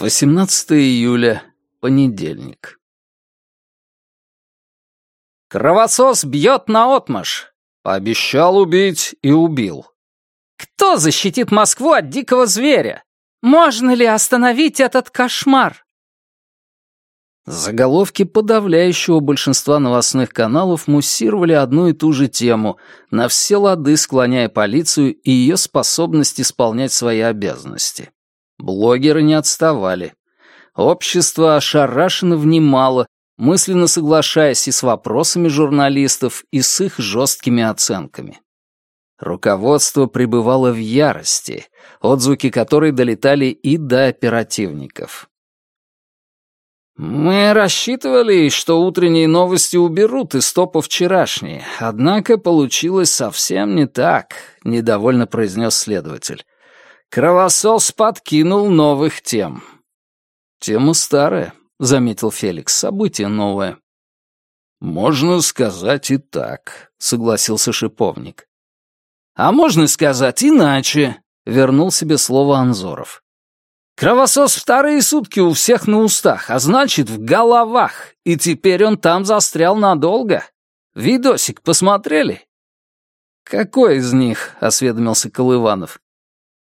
18 июля, понедельник. «Кровосос бьет наотмашь!» Пообещал убить и убил. «Кто защитит Москву от дикого зверя? Можно ли остановить этот кошмар?» Заголовки подавляющего большинства новостных каналов муссировали одну и ту же тему, на все лады склоняя полицию и ее способность исполнять свои обязанности. Блогеры не отставали. Общество ошарашенно внимало, мысленно соглашаясь и с вопросами журналистов, и с их жесткими оценками. Руководство пребывало в ярости, отзвуки которой долетали и до оперативников. «Мы рассчитывали, что утренние новости уберут из топа вчерашние, однако получилось совсем не так», — недовольно произнес следователь. Кровосос подкинул новых тем. «Тема старая», — заметил Феликс, — «событие новое». «Можно сказать и так», — согласился шиповник. «А можно сказать иначе», — вернул себе слово Анзоров. «Кровосос вторые сутки у всех на устах, а значит, в головах, и теперь он там застрял надолго. Видосик посмотрели?» «Какой из них?» — осведомился Колыванов.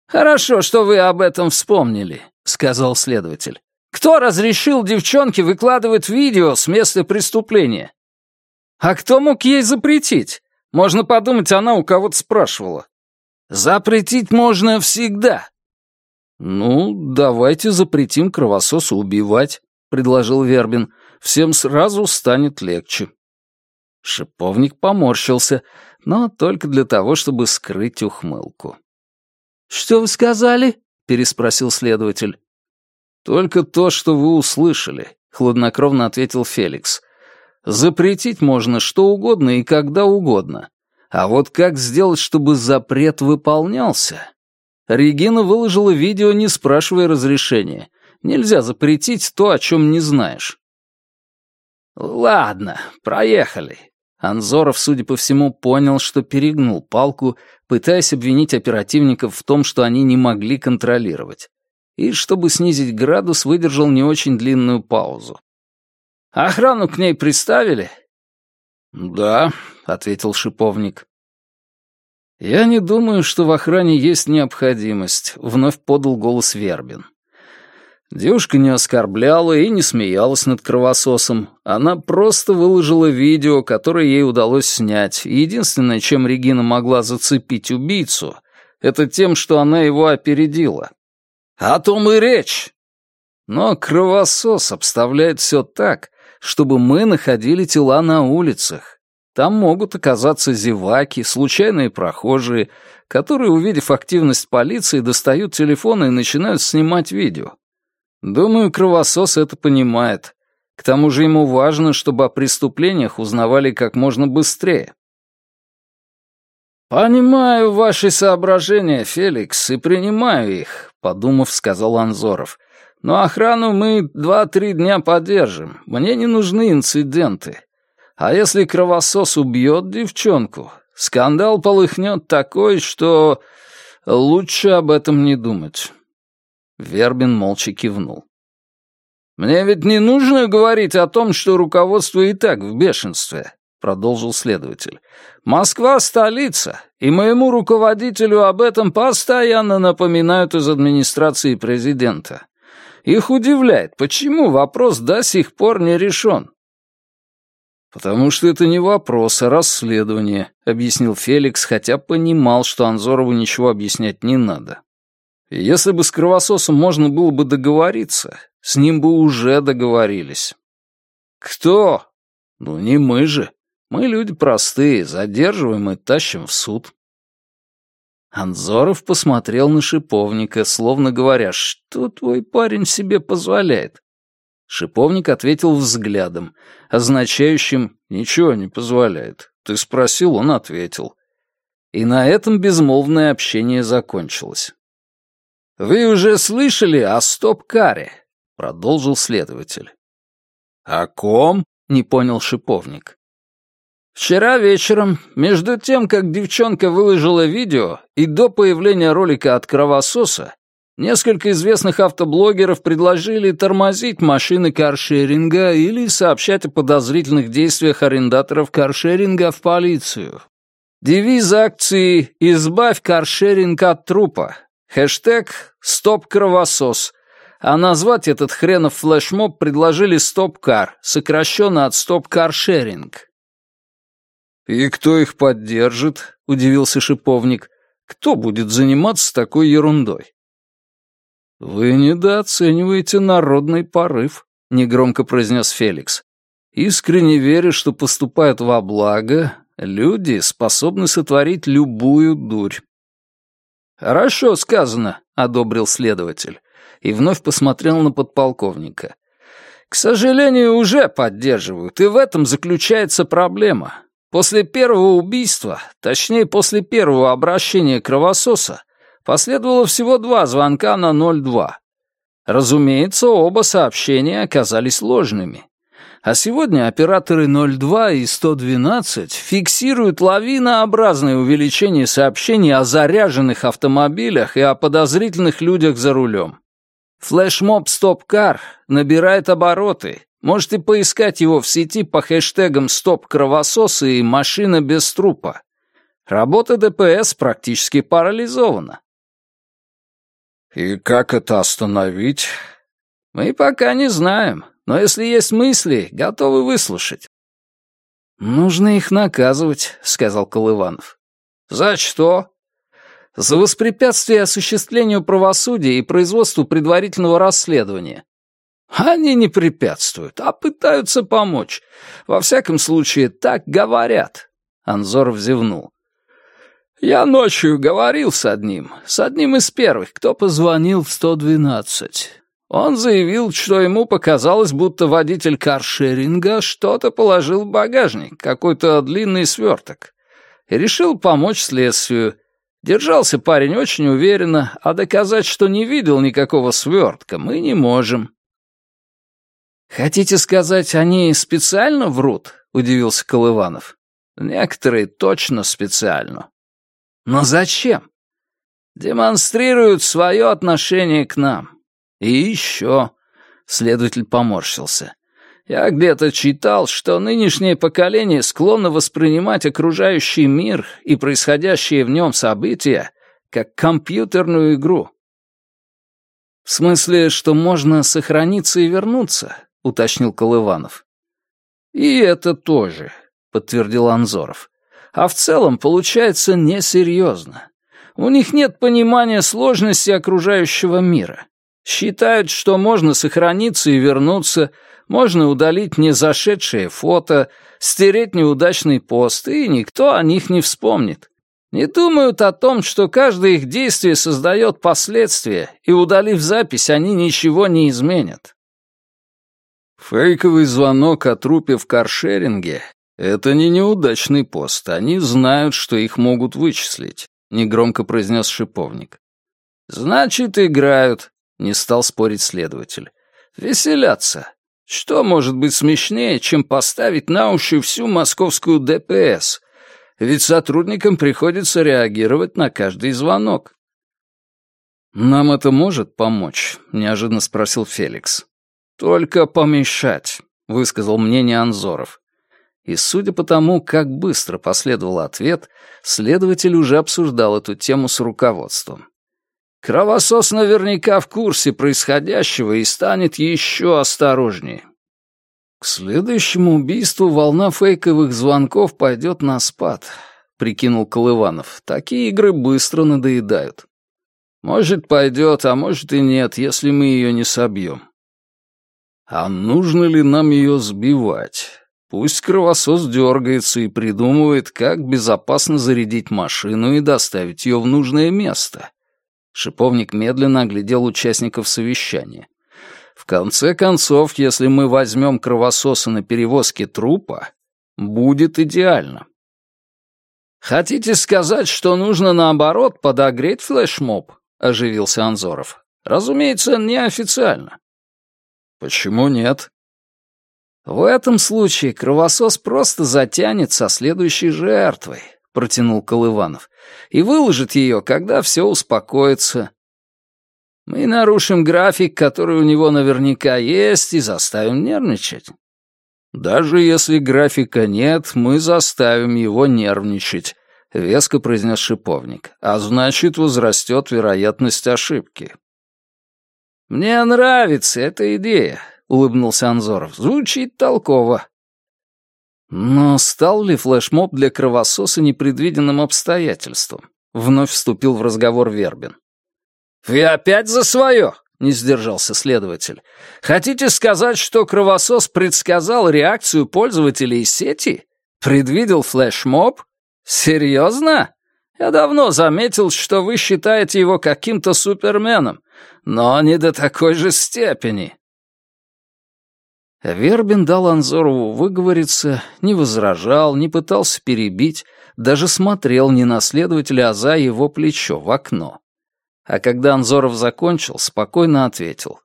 «Хорошо, что вы об этом вспомнили», — сказал следователь. «Кто разрешил девчонке выкладывать видео с места преступления?» «А кто мог ей запретить? Можно подумать, она у кого-то спрашивала». «Запретить можно всегда». «Ну, давайте запретим кровососу убивать», — предложил Вербин. «Всем сразу станет легче». Шиповник поморщился, но только для того, чтобы скрыть ухмылку. «Что вы сказали?» — переспросил следователь. «Только то, что вы услышали», — хладнокровно ответил Феликс. «Запретить можно что угодно и когда угодно. А вот как сделать, чтобы запрет выполнялся?» Регина выложила видео, не спрашивая разрешения. Нельзя запретить то, о чем не знаешь. «Ладно, проехали», Анзоров, судя по всему, понял, что перегнул палку, пытаясь обвинить оперативников в том, что они не могли контролировать. И, чтобы снизить градус, выдержал не очень длинную паузу. «Охрану к ней приставили?» «Да», — ответил шиповник. «Я не думаю, что в охране есть необходимость», — вновь подал голос Вербин. Девушка не оскорбляла и не смеялась над кровососом. Она просто выложила видео, которое ей удалось снять. Единственное, чем Регина могла зацепить убийцу, это тем, что она его опередила. О том и речь. Но кровосос обставляет все так, чтобы мы находили тела на улицах. Там могут оказаться зеваки, случайные прохожие, которые, увидев активность полиции, достают телефоны и начинают снимать видео. Думаю, кровосос это понимает. К тому же ему важно, чтобы о преступлениях узнавали как можно быстрее. «Понимаю ваши соображения, Феликс, и принимаю их», — подумав, сказал Анзоров. «Но охрану мы два-три дня поддержим. Мне не нужны инциденты. А если кровосос убьет девчонку, скандал полыхнет такой, что лучше об этом не думать». Вербин молча кивнул. «Мне ведь не нужно говорить о том, что руководство и так в бешенстве», — продолжил следователь. «Москва — столица, и моему руководителю об этом постоянно напоминают из администрации президента. Их удивляет, почему вопрос до сих пор не решен». «Потому что это не вопрос, а расследование», — объяснил Феликс, хотя понимал, что Анзорову ничего объяснять не надо. Если бы с кровососом можно было бы договориться, с ним бы уже договорились. Кто? Ну, не мы же. Мы люди простые, задерживаем и тащим в суд. Анзоров посмотрел на шиповника, словно говоря, что твой парень себе позволяет. Шиповник ответил взглядом, означающим «ничего не позволяет». Ты спросил, он ответил. И на этом безмолвное общение закончилось. «Вы уже слышали о стоп-каре?» — продолжил следователь. «О ком?» — не понял шиповник. «Вчера вечером, между тем, как девчонка выложила видео, и до появления ролика от кровососа, Несколько известных автоблогеров предложили тормозить машины каршеринга или сообщать о подозрительных действиях арендаторов каршеринга в полицию. Девиз акции «Избавь каршеринг от трупа». Хэштег «Стоп кровосос». А назвать этот хренов флешмоб предложили «Стоп-кар», сокращенно от «Стоп-каршеринг». «И кто их поддержит?» — удивился шиповник. «Кто будет заниматься такой ерундой?» «Вы недооцениваете народный порыв», — негромко произнес Феликс. «Искренне веря, что поступают во благо, люди способны сотворить любую дурь». «Хорошо сказано», — одобрил следователь, и вновь посмотрел на подполковника. «К сожалению, уже поддерживают, и в этом заключается проблема. После первого убийства, точнее, после первого обращения кровососа, Последовало всего два звонка на 02. Разумеется, оба сообщения оказались ложными. А сегодня операторы 02 и 112 фиксируют лавинообразное увеличение сообщений о заряженных автомобилях и о подозрительных людях за рулем. Флешмоб «Стоп-кар» набирает обороты. Можете поискать его в сети по хэштегам «Стоп кровососы» и «Машина без трупа». Работа ДПС практически парализована. «И как это остановить?» «Мы пока не знаем, но если есть мысли, готовы выслушать». «Нужно их наказывать», — сказал Колыванов. «За что?» «За воспрепятствие осуществлению правосудия и производству предварительного расследования». «Они не препятствуют, а пытаются помочь. Во всяком случае, так говорят», — Анзоров зевнул. Я ночью говорил с одним, с одним из первых, кто позвонил в 112. Он заявил, что ему показалось, будто водитель каршеринга что-то положил в багажник, какой-то длинный сверток, и решил помочь следствию. Держался парень очень уверенно, а доказать, что не видел никакого свертка, мы не можем. «Хотите сказать, они специально врут?» — удивился Колыванов. «Некоторые точно специально. Но зачем? Демонстрируют свое отношение к нам. И еще... Следователь поморщился. Я где-то читал, что нынешнее поколение склонно воспринимать окружающий мир и происходящие в нем события как компьютерную игру. «В смысле, что можно сохраниться и вернуться?» — уточнил Колыванов. «И это тоже», — подтвердил Анзоров а в целом получается несерьезно. У них нет понимания сложности окружающего мира. Считают, что можно сохраниться и вернуться, можно удалить незашедшее фото, стереть неудачный пост, и никто о них не вспомнит. Не думают о том, что каждое их действие создает последствия, и, удалив запись, они ничего не изменят. Фейковый звонок о трупе в каршеринге «Это не неудачный пост. Они знают, что их могут вычислить», — негромко произнес шиповник. «Значит, играют», — не стал спорить следователь. «Веселятся. Что может быть смешнее, чем поставить на уши всю московскую ДПС? Ведь сотрудникам приходится реагировать на каждый звонок». «Нам это может помочь?» — неожиданно спросил Феликс. «Только помешать», — высказал мнение Анзоров. И судя по тому, как быстро последовал ответ, следователь уже обсуждал эту тему с руководством. Кровосос наверняка в курсе происходящего и станет еще осторожнее. К следующему убийству волна фейковых звонков пойдет на спад, прикинул Колыванов. Такие игры быстро надоедают. Может, пойдет, а может и нет, если мы ее не собьем. А нужно ли нам ее сбивать? Пусть кровосос дергается и придумывает, как безопасно зарядить машину и доставить ее в нужное место. Шиповник медленно оглядел участников совещания. В конце концов, если мы возьмем кровососа на перевозке трупа, будет идеально. «Хотите сказать, что нужно, наоборот, подогреть флешмоб?» — оживился Анзоров. «Разумеется, неофициально». «Почему нет?» «В этом случае кровосос просто затянет со следующей жертвой», — протянул Колыванов, «и выложит ее, когда все успокоится». Мы нарушим график, который у него наверняка есть, и заставим нервничать. Даже если графика нет, мы заставим его нервничать, веско произнес шиповник, а значит, возрастет вероятность ошибки. Мне нравится эта идея, улыбнулся Анзоров. Звучит толково. Но стал ли флешмоб для кровососа непредвиденным обстоятельством? Вновь вступил в разговор Вербин. «Вы опять за свое?» — не сдержался следователь. «Хотите сказать, что кровосос предсказал реакцию пользователей сети? Предвидел флешмоб? Серьезно? Я давно заметил, что вы считаете его каким-то суперменом, но не до такой же степени». Вербин дал Анзорову выговориться, не возражал, не пытался перебить, даже смотрел не на следователя, а за его плечо, в окно. А когда Анзоров закончил, спокойно ответил.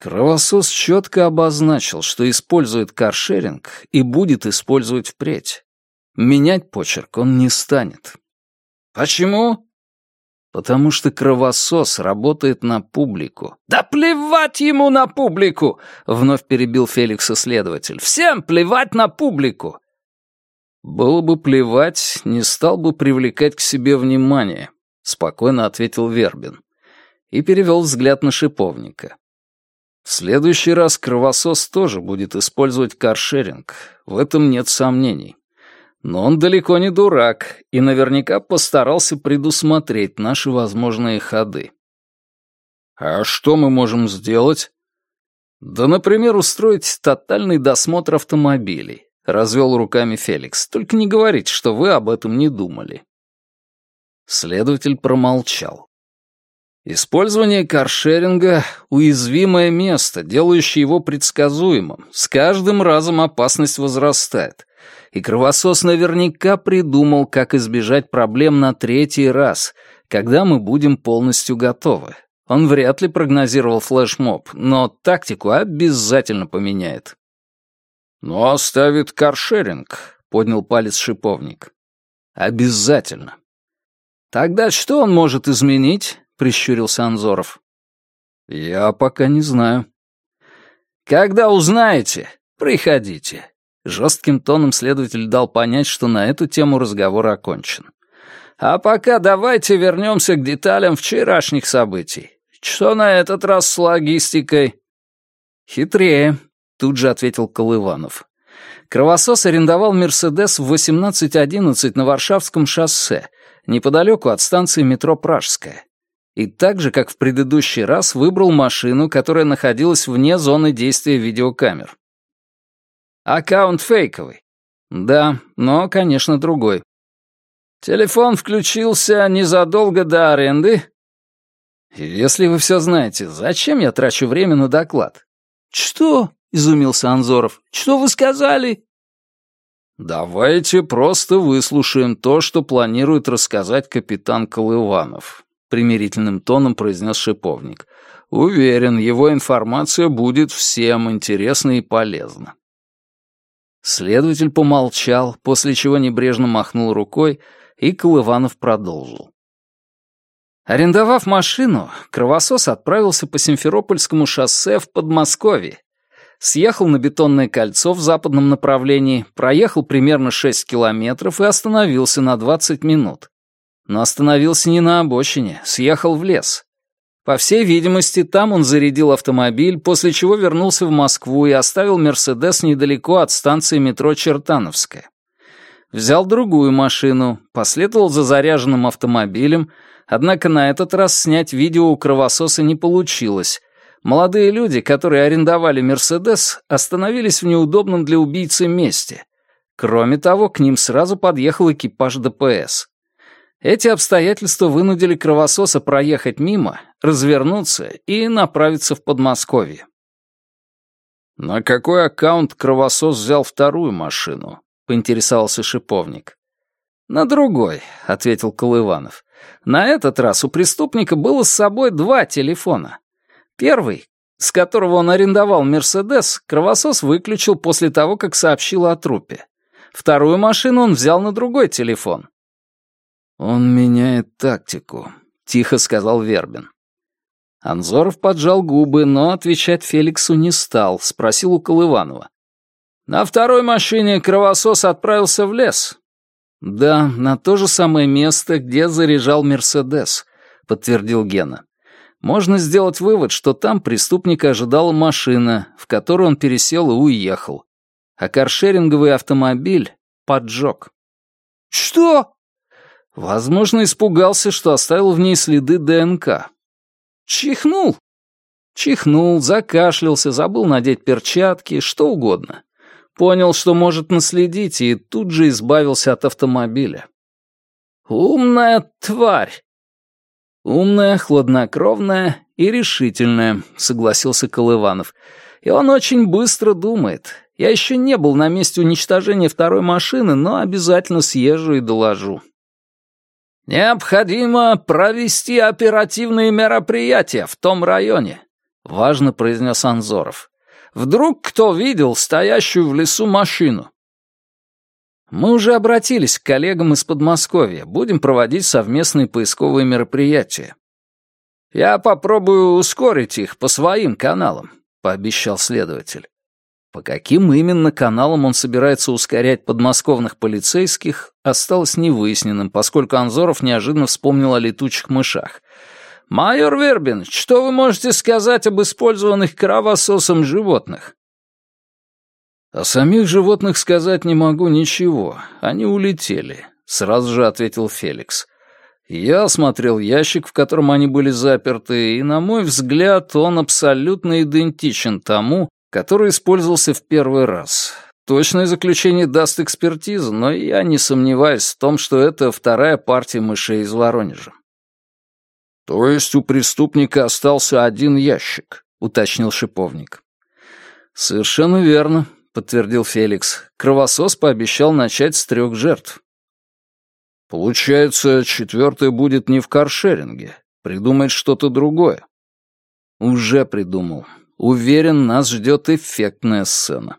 Кровосос четко обозначил, что использует каршеринг и будет использовать впредь. Менять почерк он не станет. Почему? Потому что кровосос работает на публику. Да плевать ему на публику! Вновь перебил Феликса следователь. Всем плевать на публику! Было бы плевать, не стал бы привлекать к себе внимание спокойно ответил Вербин и перевел взгляд на шиповника. В следующий раз кровосос тоже будет использовать каршеринг, в этом нет сомнений. Но он далеко не дурак и наверняка постарался предусмотреть наши возможные ходы. А что мы можем сделать? Да, например, устроить тотальный досмотр автомобилей, развел руками Феликс. Только не говорите, что вы об этом не думали. Следователь промолчал. Использование каршеринга — уязвимое место, делающее его предсказуемым. С каждым разом опасность возрастает. И кровосос наверняка придумал, как избежать проблем на третий раз, когда мы будем полностью готовы. Он вряд ли прогнозировал флешмоб, но тактику обязательно поменяет. «Но оставит каршеринг», — поднял палец шиповник. «Обязательно. «Тогда что он может изменить?» — прищурился Анзоров. «Я пока не знаю». «Когда узнаете, приходите». Жестким тоном следователь дал понять, что на эту тему разговор окончен. «А пока давайте вернемся к деталям вчерашних событий. Что на этот раз с логистикой?» «Хитрее», — тут же ответил Колыванов. Кровосос арендовал «Мерседес» в 18.11 на Варшавском шоссе неподалеку от станции метро Пражская. И так же, как в предыдущий раз, выбрал машину, которая находилась вне зоны действия видеокамер. Аккаунт фейковый. Да, но, конечно, другой. Телефон включился незадолго до аренды. Если вы все знаете, зачем я трачу время на доклад? Что? — изумился Анзоров. «Что вы сказали?» «Давайте просто выслушаем то, что планирует рассказать капитан Колыванов», — примирительным тоном произнес шиповник. «Уверен, его информация будет всем интересна и полезна». Следователь помолчал, после чего небрежно махнул рукой, и Колыванов продолжил. Арендовав машину, кровосос отправился по Симферопольскому шоссе в Подмосковье, съехал на бетонное кольцо в западном направлении, проехал примерно 6 километров и остановился на 20 минут. Но остановился не на обочине, съехал в лес. По всей видимости, там он зарядил автомобиль, после чего вернулся в Москву и оставил «Мерседес» недалеко от станции метро Чертановская. Взял другую машину, последовал за заряженным автомобилем, однако на этот раз снять видео у кровососа не получилось, Молодые люди, которые арендовали «Мерседес», остановились в неудобном для убийцы месте. Кроме того, к ним сразу подъехал экипаж ДПС. Эти обстоятельства вынудили кровососа проехать мимо, развернуться и направиться в Подмосковье. «На какой аккаунт кровосос взял вторую машину?» — поинтересовался шиповник. «На другой», — ответил Колыванов. «На этот раз у преступника было с собой два телефона. Первый, с которого он арендовал «Мерседес», кровосос выключил после того, как сообщил о трупе. Вторую машину он взял на другой телефон. «Он меняет тактику», — тихо сказал Вербин. Анзоров поджал губы, но отвечать Феликсу не стал, спросил у Колыванова. «На второй машине кровосос отправился в лес». «Да, на то же самое место, где заряжал Мерседес», — подтвердил Гена. «Можно сделать вывод, что там преступника ожидала машина, в которую он пересел и уехал. А каршеринговый автомобиль поджег». «Что?» Возможно, испугался, что оставил в ней следы ДНК. Чихнул. Чихнул, закашлялся, забыл надеть перчатки, что угодно. Понял, что может наследить, и тут же избавился от автомобиля. «Умная тварь!» «Умная, хладнокровная и решительная», — согласился Колыванов. «И он очень быстро думает. Я еще не был на месте уничтожения второй машины, но обязательно съезжу и доложу». «Необходимо провести оперативные мероприятия в том районе», — важно произнес Анзоров. «Вдруг кто видел стоящую в лесу машину?» «Мы уже обратились к коллегам из Подмосковья. Будем проводить совместные поисковые мероприятия». «Я попробую ускорить их по своим каналам», — пообещал следователь. По каким именно каналам он собирается ускорять подмосковных полицейских, осталось невыясненным, поскольку Анзоров неожиданно вспомнил о летучих мышах. «Майор Вербин, что вы можете сказать об использованных кровососом животных?» «О самих животных сказать не могу ничего. Они улетели», — сразу же ответил Феликс. «Я осмотрел ящик, в котором они были заперты, и, на мой взгляд, он абсолютно идентичен тому, который использовался в первый раз. Точное заключение даст экспертиза, но я не сомневаюсь в том, что это вторая партия мышей из Воронежа. «То есть у преступника остался один ящик», — уточнил шиповник. «Совершенно верно», — подтвердил Феликс. Кровосос пообещал начать с трех жертв. «Получается, четвертая будет не в каршеринге. Придумает что-то другое». «Уже придумал. Уверен, нас ждет эффектная сцена.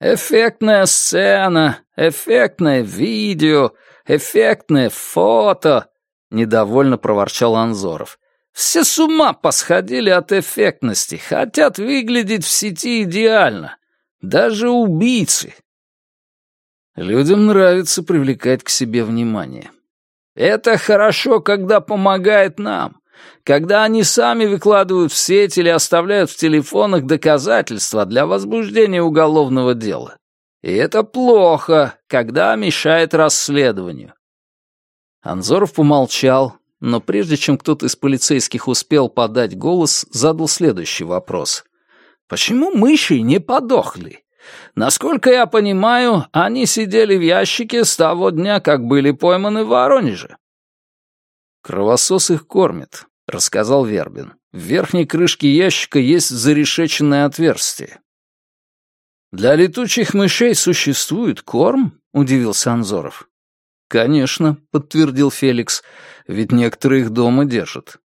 «Эффектная сцена, эффектное видео, эффектное фото», — недовольно проворчал Анзоров. «Все с ума посходили от эффектности, хотят выглядеть в сети идеально. Даже убийцы». Людям нравится привлекать к себе внимание. «Это хорошо, когда помогает нам когда они сами выкладывают в сеть или оставляют в телефонах доказательства для возбуждения уголовного дела. И это плохо, когда мешает расследованию. Анзоров помолчал, но прежде чем кто-то из полицейских успел подать голос, задал следующий вопрос. «Почему мыши не подохли? Насколько я понимаю, они сидели в ящике с того дня, как были пойманы в Воронеже». «Кровосос их кормит», — рассказал Вербин. «В верхней крышке ящика есть зарешеченное отверстие». «Для летучих мышей существует корм?» — удивился Анзоров. «Конечно», — подтвердил Феликс, — «ведь некоторые их дома держат».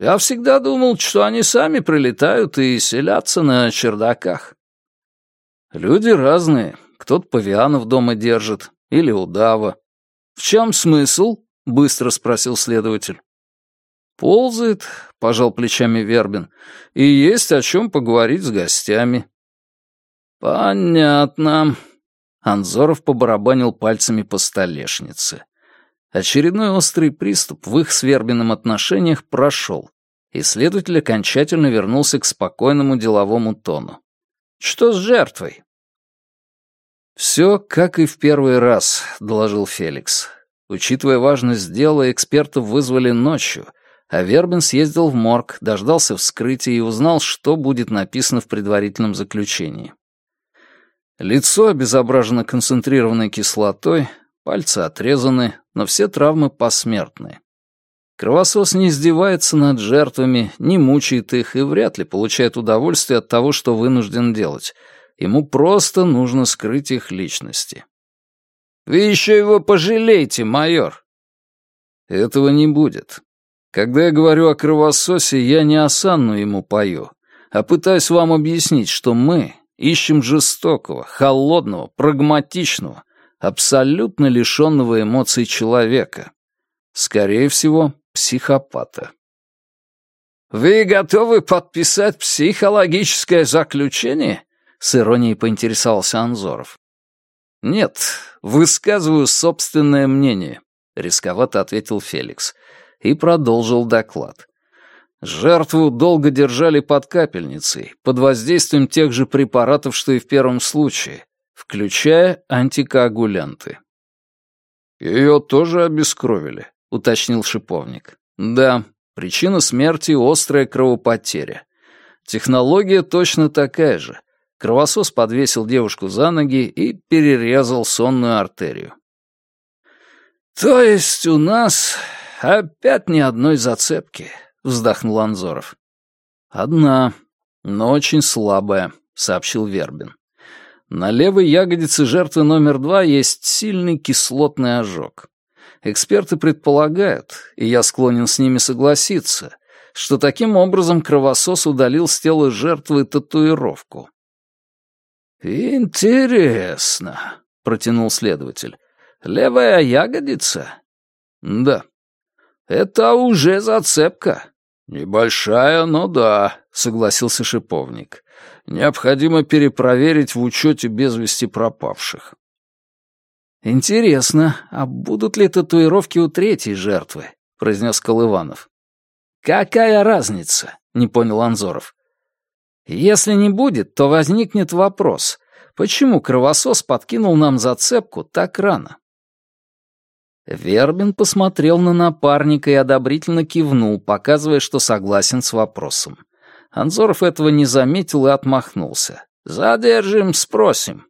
«Я всегда думал, что они сами прилетают и селятся на чердаках». «Люди разные. Кто-то павианов дома держит, или удава». «В чем смысл?» — быстро спросил следователь. «Ползает», — пожал плечами Вербин, — «и есть о чем поговорить с гостями». «Понятно». Анзоров побарабанил пальцами по столешнице. Очередной острый приступ в их с Вербиным отношениях прошел, и следователь окончательно вернулся к спокойному деловому тону. «Что с жертвой?» «Все, как и в первый раз», — доложил Феликс. Учитывая важность дела, экспертов вызвали ночью, а Вербин съездил в морг, дождался вскрытия и узнал, что будет написано в предварительном заключении. Лицо обезображено концентрированной кислотой, пальцы отрезаны, но все травмы посмертные. Кровосос не издевается над жертвами, не мучает их и вряд ли получает удовольствие от того, что вынужден делать. Ему просто нужно скрыть их личности. «Вы еще его пожалеете, майор!» «Этого не будет. Когда я говорю о кровососе, я не осанну ему пою, а пытаюсь вам объяснить, что мы ищем жестокого, холодного, прагматичного, абсолютно лишенного эмоций человека. Скорее всего, психопата. «Вы готовы подписать психологическое заключение?» — с иронией поинтересовался Анзоров. «Нет, высказываю собственное мнение», — рисковато ответил Феликс и продолжил доклад. Жертву долго держали под капельницей, под воздействием тех же препаратов, что и в первом случае, включая антикоагулянты. «Ее тоже обескровили», — уточнил шиповник. «Да, причина смерти — острая кровопотеря. Технология точно такая же. Кровосос подвесил девушку за ноги и перерезал сонную артерию. «То есть у нас опять ни одной зацепки», — вздохнул Анзоров. «Одна, но очень слабая», — сообщил Вербин. «На левой ягодице жертвы номер два есть сильный кислотный ожог. Эксперты предполагают, и я склонен с ними согласиться, что таким образом кровосос удалил с тела жертвы татуировку». «Интересно», — протянул следователь. «Левая ягодица?» «Да», «Это уже зацепка». «Небольшая, но да», — согласился шиповник. «Необходимо перепроверить в учете без вести пропавших». «Интересно, а будут ли татуировки у третьей жертвы?» — произнес Колыванов. «Какая разница?» — не понял Анзоров. «Если не будет, то возникнет вопрос, почему кровосос подкинул нам зацепку так рано?» Вербин посмотрел на напарника и одобрительно кивнул, показывая, что согласен с вопросом. Анзоров этого не заметил и отмахнулся. «Задержим, спросим.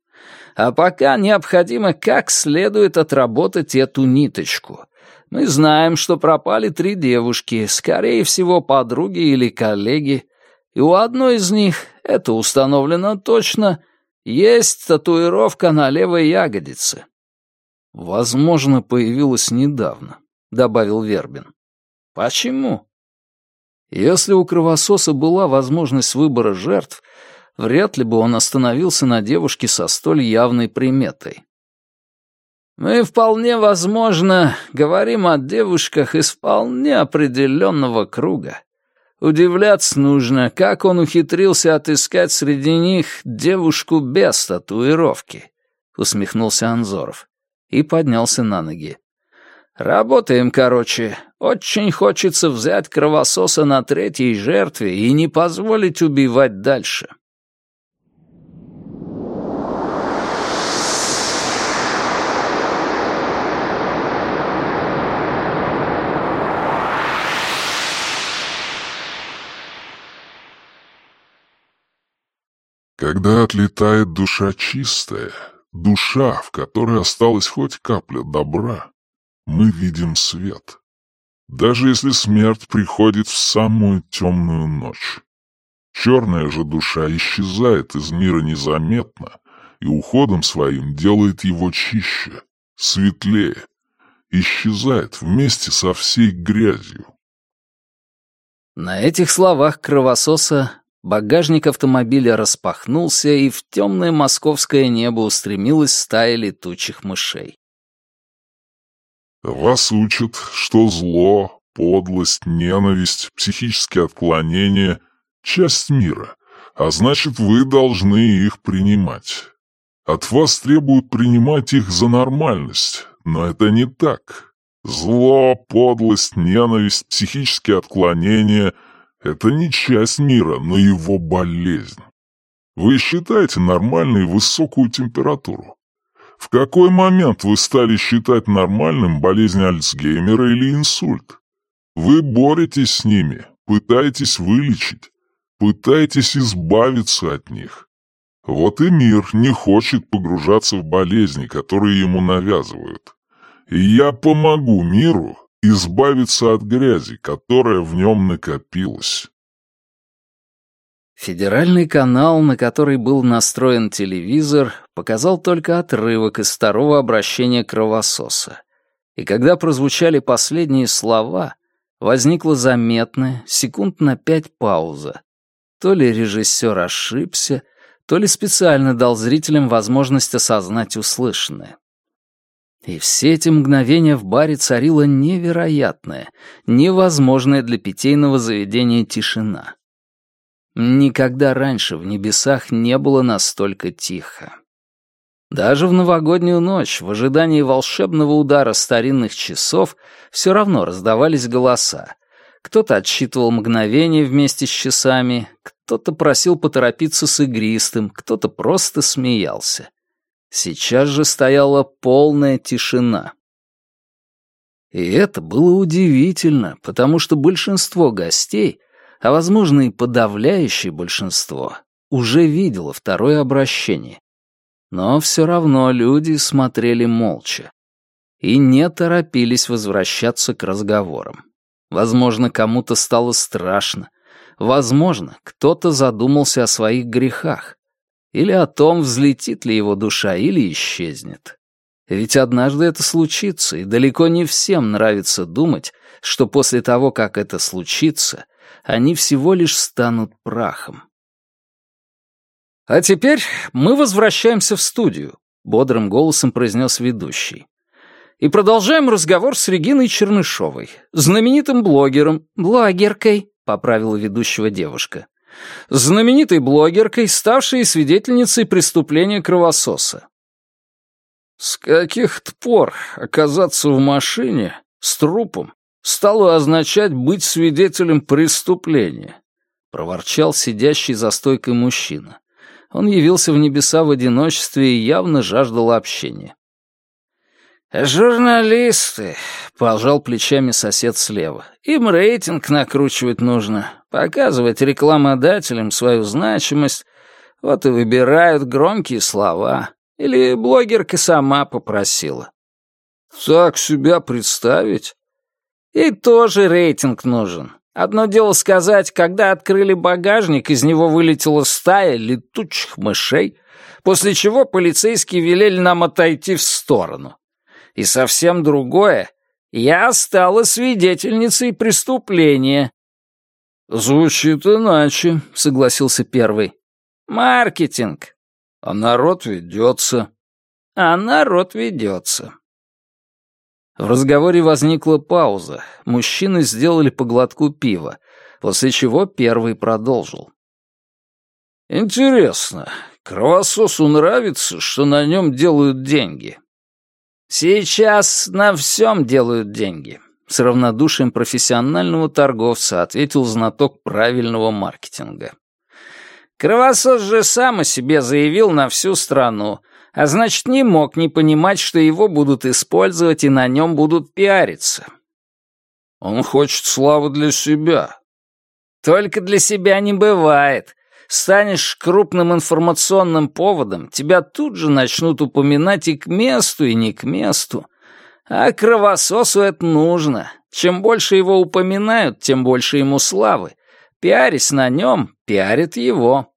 А пока необходимо как следует отработать эту ниточку. Мы знаем, что пропали три девушки, скорее всего, подруги или коллеги. И у одной из них, это установлено точно, есть татуировка на левой ягодице. «Возможно, появилась недавно», — добавил Вербин. «Почему?» Если у кровососа была возможность выбора жертв, вряд ли бы он остановился на девушке со столь явной приметой. «Мы вполне возможно говорим о девушках из вполне определенного круга. Удивляться нужно, как он ухитрился отыскать среди них девушку без татуировки», — усмехнулся Анзоров и поднялся на ноги. «Работаем, короче. Очень хочется взять кровососа на третьей жертве и не позволить убивать дальше». Когда отлетает душа чистая, душа, в которой осталась хоть капля добра, мы видим свет. Даже если смерть приходит в самую темную ночь. Черная же душа исчезает из мира незаметно и уходом своим делает его чище, светлее, исчезает вместе со всей грязью. На этих словах кровососа Багажник автомобиля распахнулся, и в темное московское небо устремилась стая летучих мышей. «Вас учат, что зло, подлость, ненависть, психические отклонения — часть мира, а значит, вы должны их принимать. От вас требуют принимать их за нормальность, но это не так. Зло, подлость, ненависть, психические отклонения — это не часть мира, но его болезнь. Вы считаете нормальной высокую температуру? В какой момент вы стали считать нормальным болезнь Альцгеймера или инсульт? Вы боретесь с ними, пытаетесь вылечить, пытаетесь избавиться от них. Вот и мир не хочет погружаться в болезни, которые ему навязывают. И я помогу миру избавиться от грязи, которая в нем накопилась. Федеральный канал, на который был настроен телевизор, показал только отрывок из второго обращения кровососа. И когда прозвучали последние слова, возникла заметная, секунд на пять пауза. То ли режиссер ошибся, то ли специально дал зрителям возможность осознать услышанное. И все эти мгновения в баре царила невероятная, невозможная для питейного заведения тишина. Никогда раньше в небесах не было настолько тихо. Даже в новогоднюю ночь, в ожидании волшебного удара старинных часов, все равно раздавались голоса. Кто-то отсчитывал мгновения вместе с часами, кто-то просил поторопиться с игристым, кто-то просто смеялся. Сейчас же стояла полная тишина. И это было удивительно, потому что большинство гостей, а, возможно, и подавляющее большинство, уже видело второе обращение. Но все равно люди смотрели молча и не торопились возвращаться к разговорам. Возможно, кому-то стало страшно. Возможно, кто-то задумался о своих грехах. Или о том, взлетит ли его душа или исчезнет. Ведь однажды это случится, и далеко не всем нравится думать, что после того, как это случится, они всего лишь станут прахом. «А теперь мы возвращаемся в студию», — бодрым голосом произнес ведущий. «И продолжаем разговор с Региной Чернышовой, знаменитым блогером». «Блогеркой», — поправила ведущего девушка. «Знаменитой блогеркой, ставшей свидетельницей преступления кровососа». «С каких-то пор оказаться в машине с трупом стало означать быть свидетелем преступления», — проворчал сидящий за стойкой мужчина он явился в небеса в одиночестве и явно жаждал общения. «Журналисты», — пожал плечами сосед слева. «Им рейтинг накручивать нужно, показывать рекламодателям свою значимость. Вот и выбирают громкие слова. Или блогерка сама попросила». «Так себя представить?» «И тоже рейтинг нужен. Одно дело сказать, когда открыли багажник, из него вылетела стая летучих мышей, после чего полицейские велели нам отойти в сторону. И совсем другое — я стала свидетельницей преступления. «Звучит иначе», — согласился первый. «Маркетинг». «А народ ведется». «А народ ведется». В разговоре возникла пауза. Мужчины сделали по глотку пива, после чего первый продолжил. «Интересно, кровососу нравится, что на нем делают деньги?» «Сейчас на всем делают деньги», — с равнодушием профессионального торговца ответил знаток правильного маркетинга. «Кровосос же сам о себе заявил на всю страну, а значит, не мог не понимать, что его будут использовать и на нем будут пиариться. Он хочет славы для себя. Только для себя не бывает. Станешь крупным информационным поводом, тебя тут же начнут упоминать и к месту, и не к месту. А кровососу это нужно. Чем больше его упоминают, тем больше ему славы. Пиарись на нем, пиарит его.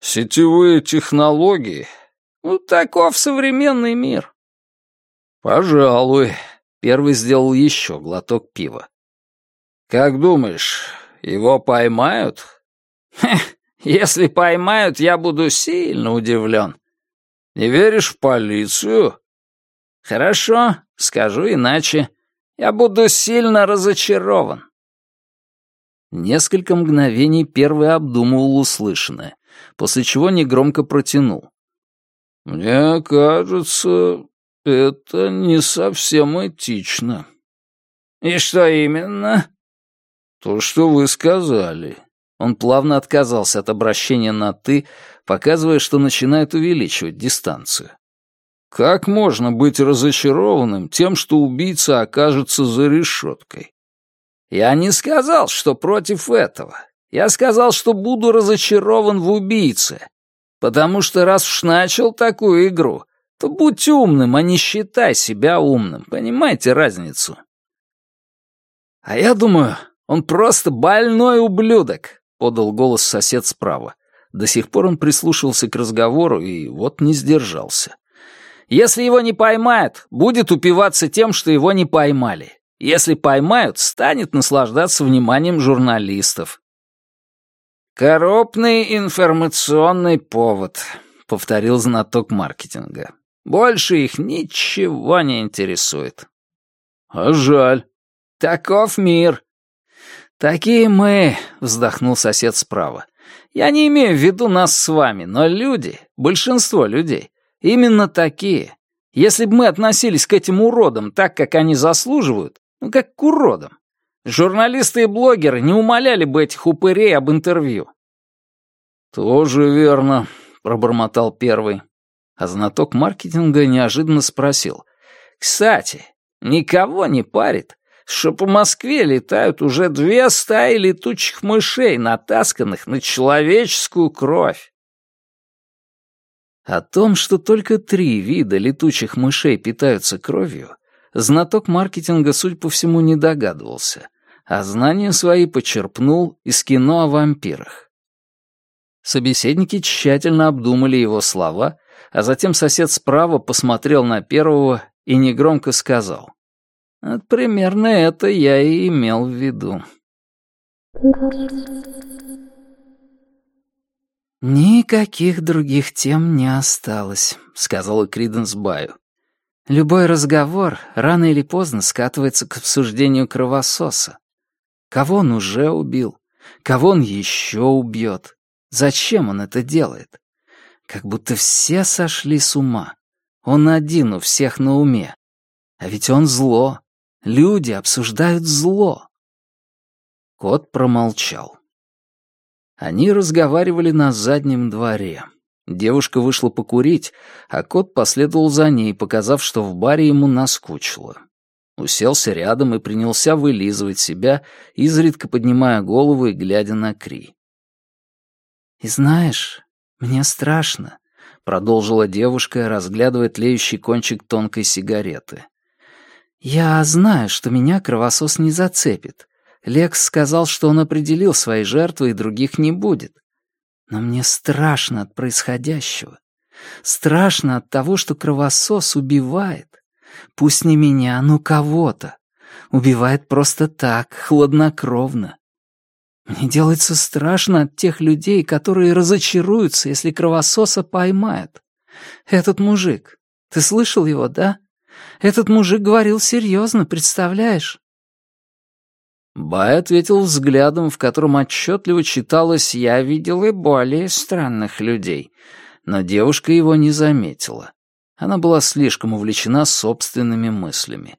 Сетевые технологии ну, таков современный мир. Пожалуй. Первый сделал еще глоток пива. Как думаешь, его поймают? Хех, если поймают, я буду сильно удивлен. Не веришь в полицию? Хорошо, скажу иначе. Я буду сильно разочарован. Несколько мгновений первый обдумывал услышанное, после чего негромко протянул. «Мне кажется, это не совсем этично». «И что именно?» «То, что вы сказали». Он плавно отказался от обращения на «ты», показывая, что начинает увеличивать дистанцию. «Как можно быть разочарованным тем, что убийца окажется за решеткой?» «Я не сказал, что против этого. Я сказал, что буду разочарован в убийце, Потому что раз уж начал такую игру, то будь умным, а не считай себя умным. Понимаете разницу? А я думаю, он просто больной ублюдок, подал голос сосед справа. До сих пор он прислушивался к разговору и вот не сдержался. Если его не поймают, будет упиваться тем, что его не поймали. Если поймают, станет наслаждаться вниманием журналистов. «Коробный информационный повод», — повторил знаток маркетинга. Больше их ничего не интересует. А жаль. Таков мир. Такие мы, вздохнул сосед справа. Я не имею в виду нас с вами, но люди, большинство людей, именно такие. Если бы мы относились к этим уродам так, как они заслуживают, ну как к уродам, журналисты и блогеры не умоляли бы этих упырей об интервью. «Тоже верно», — пробормотал первый. А знаток маркетинга неожиданно спросил. «Кстати, никого не парит, что по Москве летают уже две стаи летучих мышей, натасканных на человеческую кровь?» О том, что только три вида летучих мышей питаются кровью, знаток маркетинга, судя по всему, не догадывался, а знания свои почерпнул из кино о вампирах. Собеседники тщательно обдумали его слова, а затем сосед справа посмотрел на первого и негромко сказал. «Примерно это я и имел в виду». «Никаких других тем не осталось», — сказала Криденс Баю. «Любой разговор рано или поздно скатывается к обсуждению кровососа. Кого он уже убил? Кого он еще убьет? Зачем он это делает? Как будто все сошли с ума. Он один у всех на уме. А ведь он зло. Люди обсуждают зло. Кот промолчал. Они разговаривали на заднем дворе. Девушка вышла покурить, а кот последовал за ней, показав, что в баре ему наскучило. Уселся рядом и принялся вылизывать себя, изредка поднимая голову и глядя на Кри. «И знаешь, мне страшно», — продолжила девушка, разглядывая тлеющий кончик тонкой сигареты. «Я знаю, что меня кровосос не зацепит. Лекс сказал, что он определил свои жертвы и других не будет. Но мне страшно от происходящего. Страшно от того, что кровосос убивает. Пусть не меня, но кого-то. Убивает просто так, хладнокровно. Мне делается страшно от тех людей, которые разочаруются, если кровососа поймают. Этот мужик, ты слышал его, да? Этот мужик говорил серьезно, представляешь? Бай ответил взглядом, в котором отчетливо читалось «Я видел и более странных людей», но девушка его не заметила. Она была слишком увлечена собственными мыслями.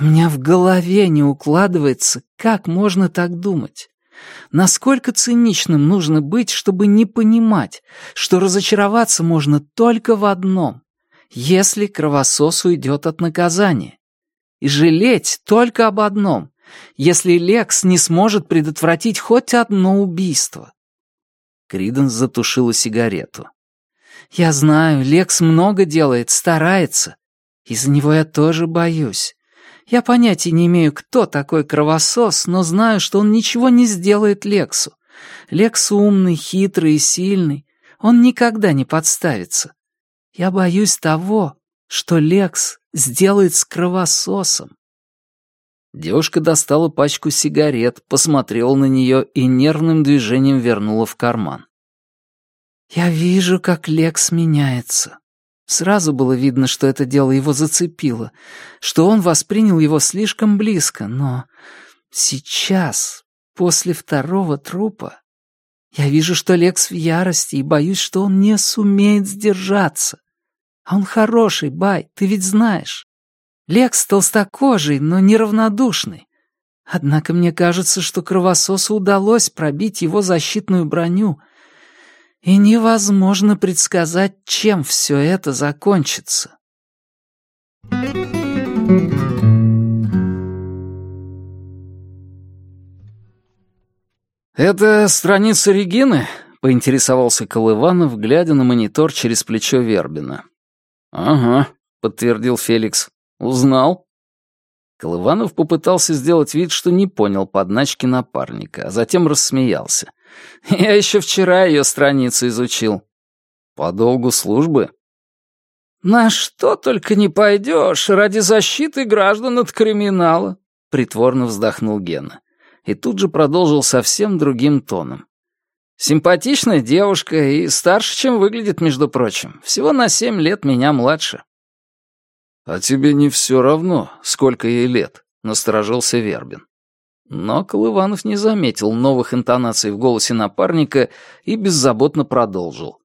У меня в голове не укладывается, как можно так думать. Насколько циничным нужно быть, чтобы не понимать, что разочароваться можно только в одном, если кровосос уйдет от наказания. И жалеть только об одном, если Лекс не сможет предотвратить хоть одно убийство. Криденс затушила сигарету. «Я знаю, Лекс много делает, старается. Из-за него я тоже боюсь. Я понятия не имею, кто такой кровосос, но знаю, что он ничего не сделает Лексу. Лекс умный, хитрый и сильный. Он никогда не подставится. Я боюсь того, что Лекс сделает с кровососом. Девушка достала пачку сигарет, посмотрела на нее и нервным движением вернула в карман. «Я вижу, как Лекс меняется. Сразу было видно, что это дело его зацепило, что он воспринял его слишком близко, но сейчас, после второго трупа, я вижу, что Лекс в ярости и боюсь, что он не сумеет сдержаться. А он хороший, Бай, ты ведь знаешь. Лекс толстокожий, но неравнодушный. Однако мне кажется, что кровососу удалось пробить его защитную броню — и невозможно предсказать, чем все это закончится. «Это страница Регины?» — поинтересовался Колыванов, глядя на монитор через плечо Вербина. «Ага», — подтвердил Феликс. «Узнал?» Колыванов попытался сделать вид, что не понял подначки напарника, а затем рассмеялся. Я еще вчера ее страницу изучил. По долгу службы? На что только не пойдешь ради защиты граждан от криминала, притворно вздохнул Гена. И тут же продолжил совсем другим тоном. Симпатичная девушка и старше, чем выглядит, между прочим. Всего на семь лет меня младше». «А тебе не все равно, сколько ей лет?» — насторожился Вербин. Но Колыванов не заметил новых интонаций в голосе напарника и беззаботно продолжил.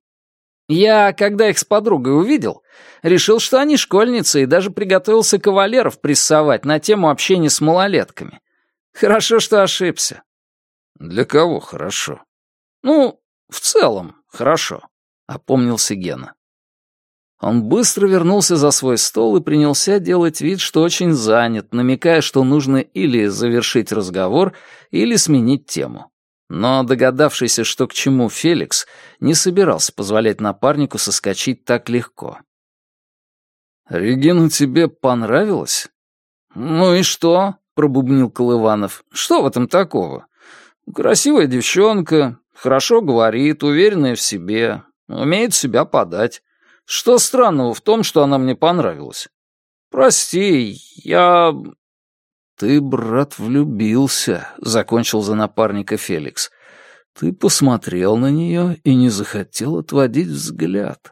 «Я, когда их с подругой увидел, решил, что они школьницы, и даже приготовился кавалеров прессовать на тему общения с малолетками. Хорошо, что ошибся». «Для кого хорошо?» «Ну, в целом, хорошо», — опомнился Гена. Он быстро вернулся за свой стол и принялся делать вид, что очень занят, намекая, что нужно или завершить разговор, или сменить тему. Но, догадавшийся, что к чему Феликс, не собирался позволять напарнику соскочить так легко. «Регина тебе понравилась?» «Ну и что?» — пробубнил Колыванов. «Что в этом такого? Красивая девчонка, хорошо говорит, уверенная в себе, умеет себя подать. Что странного в том, что она мне понравилась? Прости, я...» «Ты, брат, влюбился», — закончил за напарника Феликс. «Ты посмотрел на нее и не захотел отводить взгляд.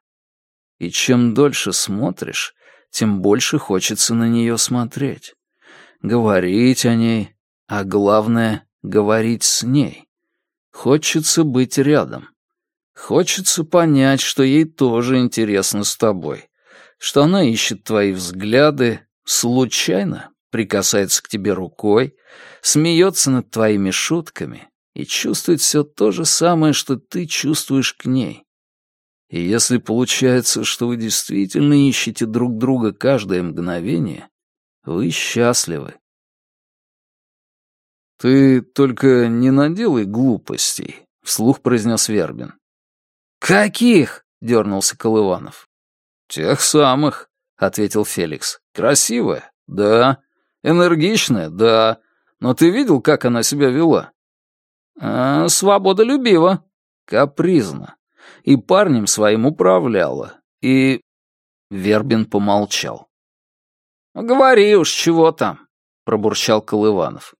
И чем дольше смотришь, тем больше хочется на нее смотреть. Говорить о ней, а главное — говорить с ней. Хочется быть рядом. Хочется понять, что ей тоже интересно с тобой, что она ищет твои взгляды случайно, прикасается к тебе рукой, смеется над твоими шутками и чувствует все то же самое, что ты чувствуешь к ней. И если получается, что вы действительно ищете друг друга каждое мгновение, вы счастливы. «Ты только не наделай глупостей», — вслух произнес Вербин. «Каких?» — дернулся Колыванов. «Тех самых», — ответил Феликс. «Красивая? Да. Энергичная? Да. Но ты видел, как она себя вела?» а, «Свободолюбива». «Капризно. И парнем своим управляла. И...» Вербин помолчал. «Говори уж, чего там», — пробурчал Колыванов.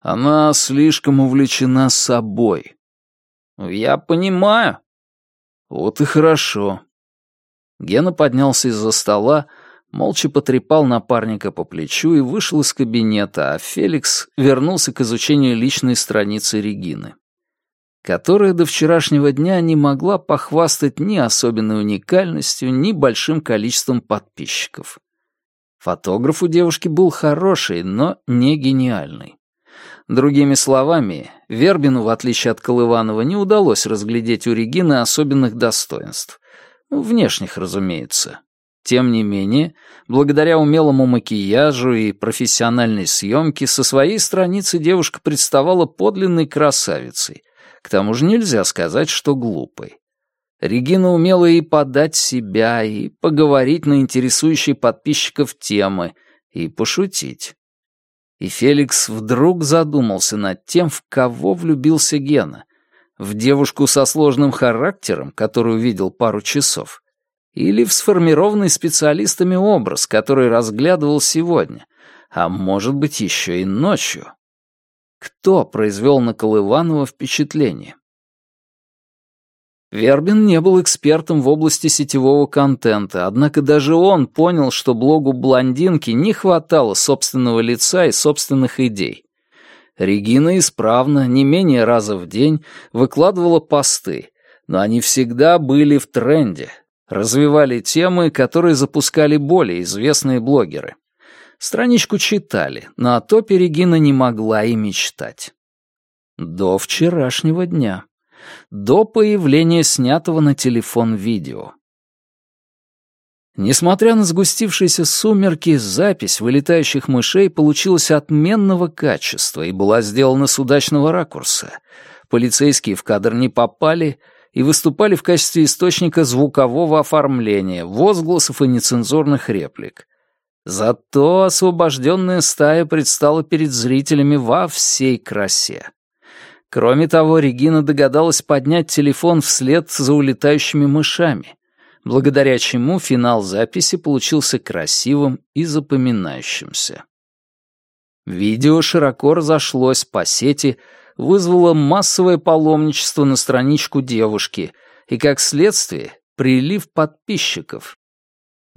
«Она слишком увлечена собой». «Я понимаю», «Вот и хорошо». Гена поднялся из-за стола, молча потрепал напарника по плечу и вышел из кабинета, а Феликс вернулся к изучению личной страницы Регины, которая до вчерашнего дня не могла похвастать ни особенной уникальностью, ни большим количеством подписчиков. Фотограф у девушки был хороший, но не гениальный. Другими словами, Вербину, в отличие от Колыванова, не удалось разглядеть у Регины особенных достоинств. Ну, внешних, разумеется. Тем не менее, благодаря умелому макияжу и профессиональной съемке, со своей страницы девушка представала подлинной красавицей. К тому же нельзя сказать, что глупой. Регина умела и подать себя, и поговорить на интересующие подписчиков темы, и пошутить. И Феликс вдруг задумался над тем, в кого влюбился Гена. В девушку со сложным характером, которую видел пару часов, или в сформированный специалистами образ, который разглядывал сегодня, а может быть еще и ночью. Кто произвел на Колыванова впечатление? Вербин не был экспертом в области сетевого контента, однако даже он понял, что блогу «Блондинки» не хватало собственного лица и собственных идей. Регина исправно, не менее раза в день, выкладывала посты, но они всегда были в тренде, развивали темы, которые запускали более известные блогеры. Страничку читали, но о топе Регина не могла и мечтать. До вчерашнего дня до появления снятого на телефон видео. Несмотря на сгустившиеся сумерки, запись вылетающих мышей получилась отменного качества и была сделана с удачного ракурса. Полицейские в кадр не попали и выступали в качестве источника звукового оформления, возгласов и нецензурных реплик. Зато освобожденная стая предстала перед зрителями во всей красе. Кроме того, Регина догадалась поднять телефон вслед за улетающими мышами, благодаря чему финал записи получился красивым и запоминающимся. Видео широко разошлось по сети, вызвало массовое паломничество на страничку девушки и, как следствие, прилив подписчиков.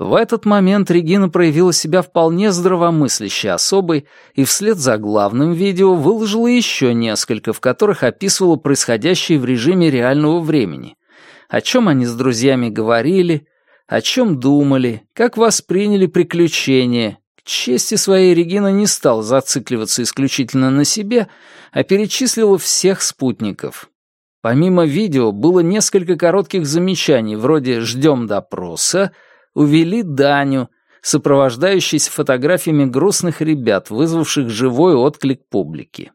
В этот момент Регина проявила себя вполне здравомыслящей особой и вслед за главным видео выложила еще несколько, в которых описывала происходящее в режиме реального времени. О чем они с друзьями говорили, о чем думали, как восприняли приключения. К чести своей Регина не стала зацикливаться исключительно на себе, а перечислила всех спутников. Помимо видео было несколько коротких замечаний вроде «ждем допроса», увели Даню, сопровождающийся фотографиями грустных ребят, вызвавших живой отклик публики.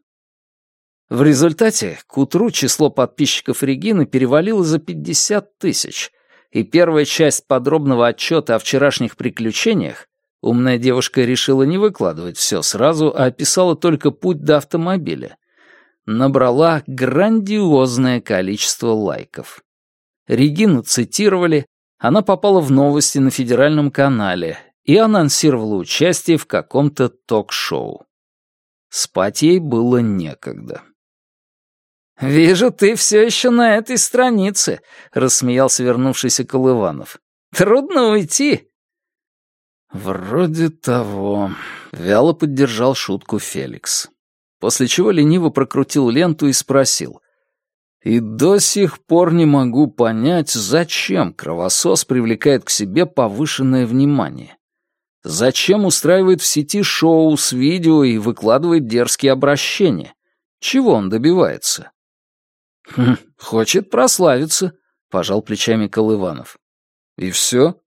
В результате к утру число подписчиков Регины перевалило за 50 тысяч, и первая часть подробного отчета о вчерашних приключениях умная девушка решила не выкладывать все сразу, а описала только путь до автомобиля, набрала грандиозное количество лайков. Регину цитировали, она попала в новости на федеральном канале и анонсировала участие в каком-то ток-шоу. Спать ей было некогда. «Вижу, ты все еще на этой странице», — рассмеялся вернувшийся Колыванов. «Трудно уйти». «Вроде того», — вяло поддержал шутку Феликс. После чего лениво прокрутил ленту и спросил. И до сих пор не могу понять, зачем кровосос привлекает к себе повышенное внимание. Зачем устраивает в сети шоу с видео и выкладывает дерзкие обращения? Чего он добивается? Хм, «Хочет прославиться», — пожал плечами Колыванов. «И все?»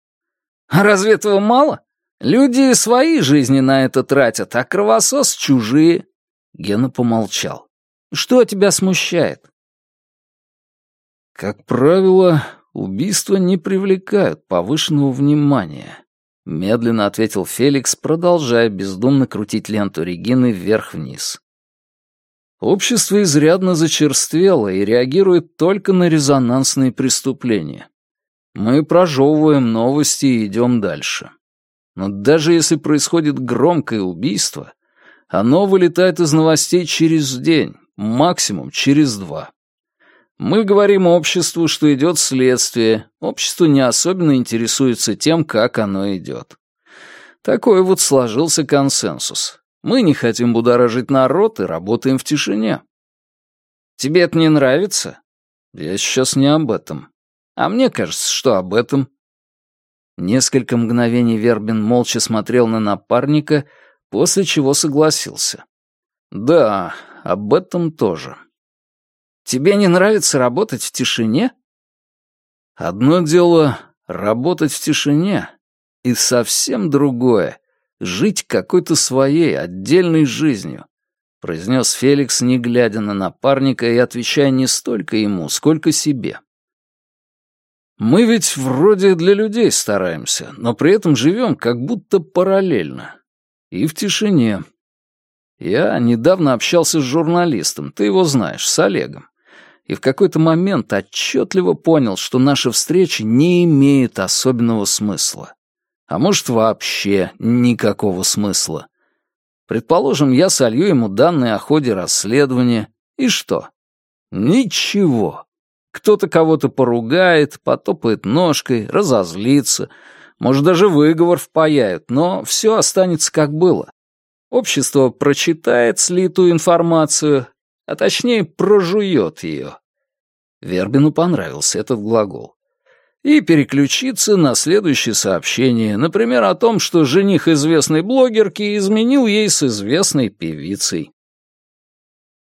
«А разве этого мало? Люди свои жизни на это тратят, а кровосос чужие». Гена помолчал. «Что тебя смущает?» Как правило, убийства не привлекают повышенного внимания, медленно ответил Феликс, продолжая бездумно крутить ленту Регины вверх-вниз. Общество изрядно зачерствело и реагирует только на резонансные преступления. Мы прожевываем новости и идем дальше. Но даже если происходит громкое убийство, оно вылетает из новостей через день, максимум через два. Мы говорим обществу, что идет следствие, общество не особенно интересуется тем, как оно идет. Такой вот сложился консенсус. Мы не хотим будоражить народ и работаем в тишине. Тебе это не нравится? Я сейчас не об этом. А мне кажется, что об этом. Несколько мгновений Вербин молча смотрел на напарника, после чего согласился. Да, об этом тоже. Тебе не нравится работать в тишине? Одно дело — работать в тишине, и совсем другое — жить какой-то своей, отдельной жизнью, — произнес Феликс, не глядя на напарника и отвечая не столько ему, сколько себе. Мы ведь вроде для людей стараемся, но при этом живем как будто параллельно. И в тишине. Я недавно общался с журналистом, ты его знаешь, с Олегом и в какой-то момент отчетливо понял, что наша встреча не имеет особенного смысла. А может, вообще никакого смысла. Предположим, я солью ему данные о ходе расследования, и что? Ничего. Кто-то кого-то поругает, потопает ножкой, разозлится, может, даже выговор впаяют, но все останется как было. Общество прочитает слитую информацию, а точнее прожует ее. Вербину понравился этот глагол. И переключиться на следующее сообщение, например, о том, что жених известной блогерки изменил ей с известной певицей.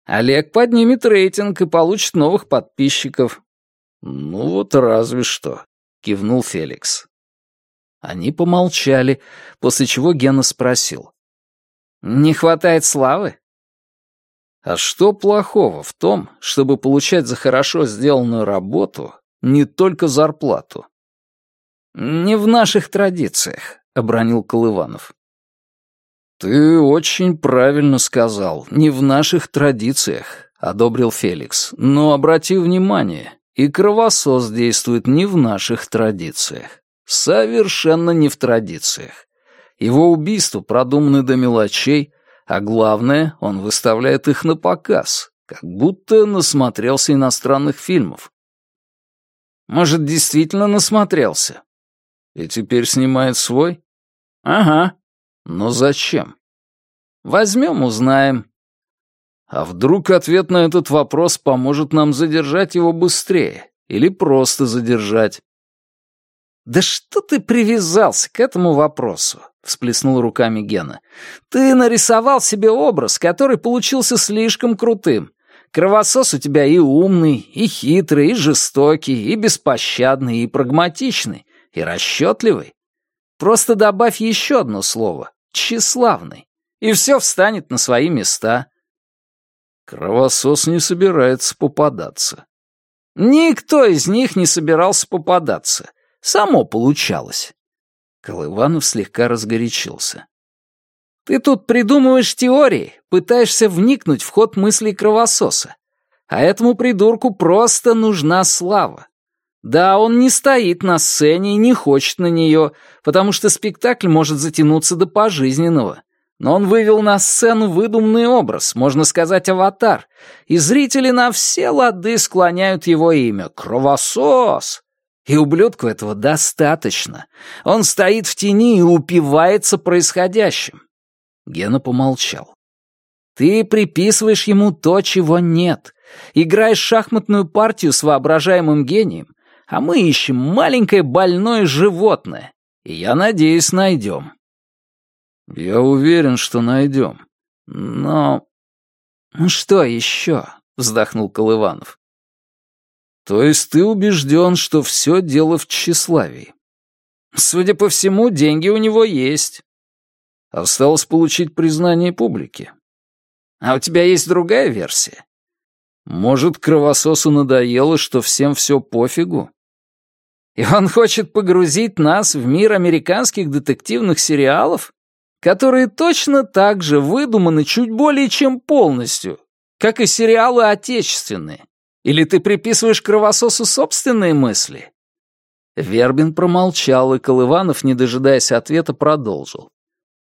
Олег поднимет рейтинг и получит новых подписчиков. «Ну вот разве что», — кивнул Феликс. Они помолчали, после чего Гена спросил. «Не хватает славы?» А что плохого в том, чтобы получать за хорошо сделанную работу не только зарплату? «Не в наших традициях», — обронил Колыванов. «Ты очень правильно сказал. Не в наших традициях», — одобрил Феликс. «Но обрати внимание, и кровосос действует не в наших традициях. Совершенно не в традициях. Его убийства продуманы до мелочей, а главное, он выставляет их на показ, Как будто насмотрелся иностранных фильмов. Может, действительно насмотрелся? И теперь снимает свой? Ага. Но зачем? Возьмем, узнаем. А вдруг ответ на этот вопрос поможет нам задержать его быстрее? Или просто задержать? «Да что ты привязался к этому вопросу?» — всплеснул руками Гена. «Ты нарисовал себе образ, который получился слишком крутым. Кровосос у тебя и умный, и хитрый, и жестокий, и беспощадный, и прагматичный, и расчетливый. Просто добавь еще одно слово — тщеславный, и все встанет на свои места». Кровосос не собирается попадаться. Никто из них не собирался попадаться. Само получалось. Колыванов слегка разгорячился. Ты тут придумываешь теории, пытаешься вникнуть в ход мыслей кровососа. А этому придурку просто нужна слава. Да, он не стоит на сцене и не хочет на нее, потому что спектакль может затянуться до пожизненного. Но он вывел на сцену выдуманный образ, можно сказать, аватар, и зрители на все лады склоняют его имя — Кровосос. И ублюдку этого достаточно. Он стоит в тени и упивается происходящим. Гена помолчал. Ты приписываешь ему то, чего нет. Играешь шахматную партию с воображаемым гением, а мы ищем маленькое больное животное. И я надеюсь, найдем. Я уверен, что найдем. Но... «Ну что еще? Вздохнул Колыванов. То есть ты убежден, что все дело в тщеславии? Судя по всему, деньги у него есть. Осталось получить признание публики. А у тебя есть другая версия? Может, кровососу надоело, что всем все пофигу? И он хочет погрузить нас в мир американских детективных сериалов, которые точно так же выдуманы чуть более чем полностью, как и сериалы отечественные. Или ты приписываешь кровососу собственные мысли?» Вербин промолчал, и Колыванов, не дожидаясь ответа, продолжил.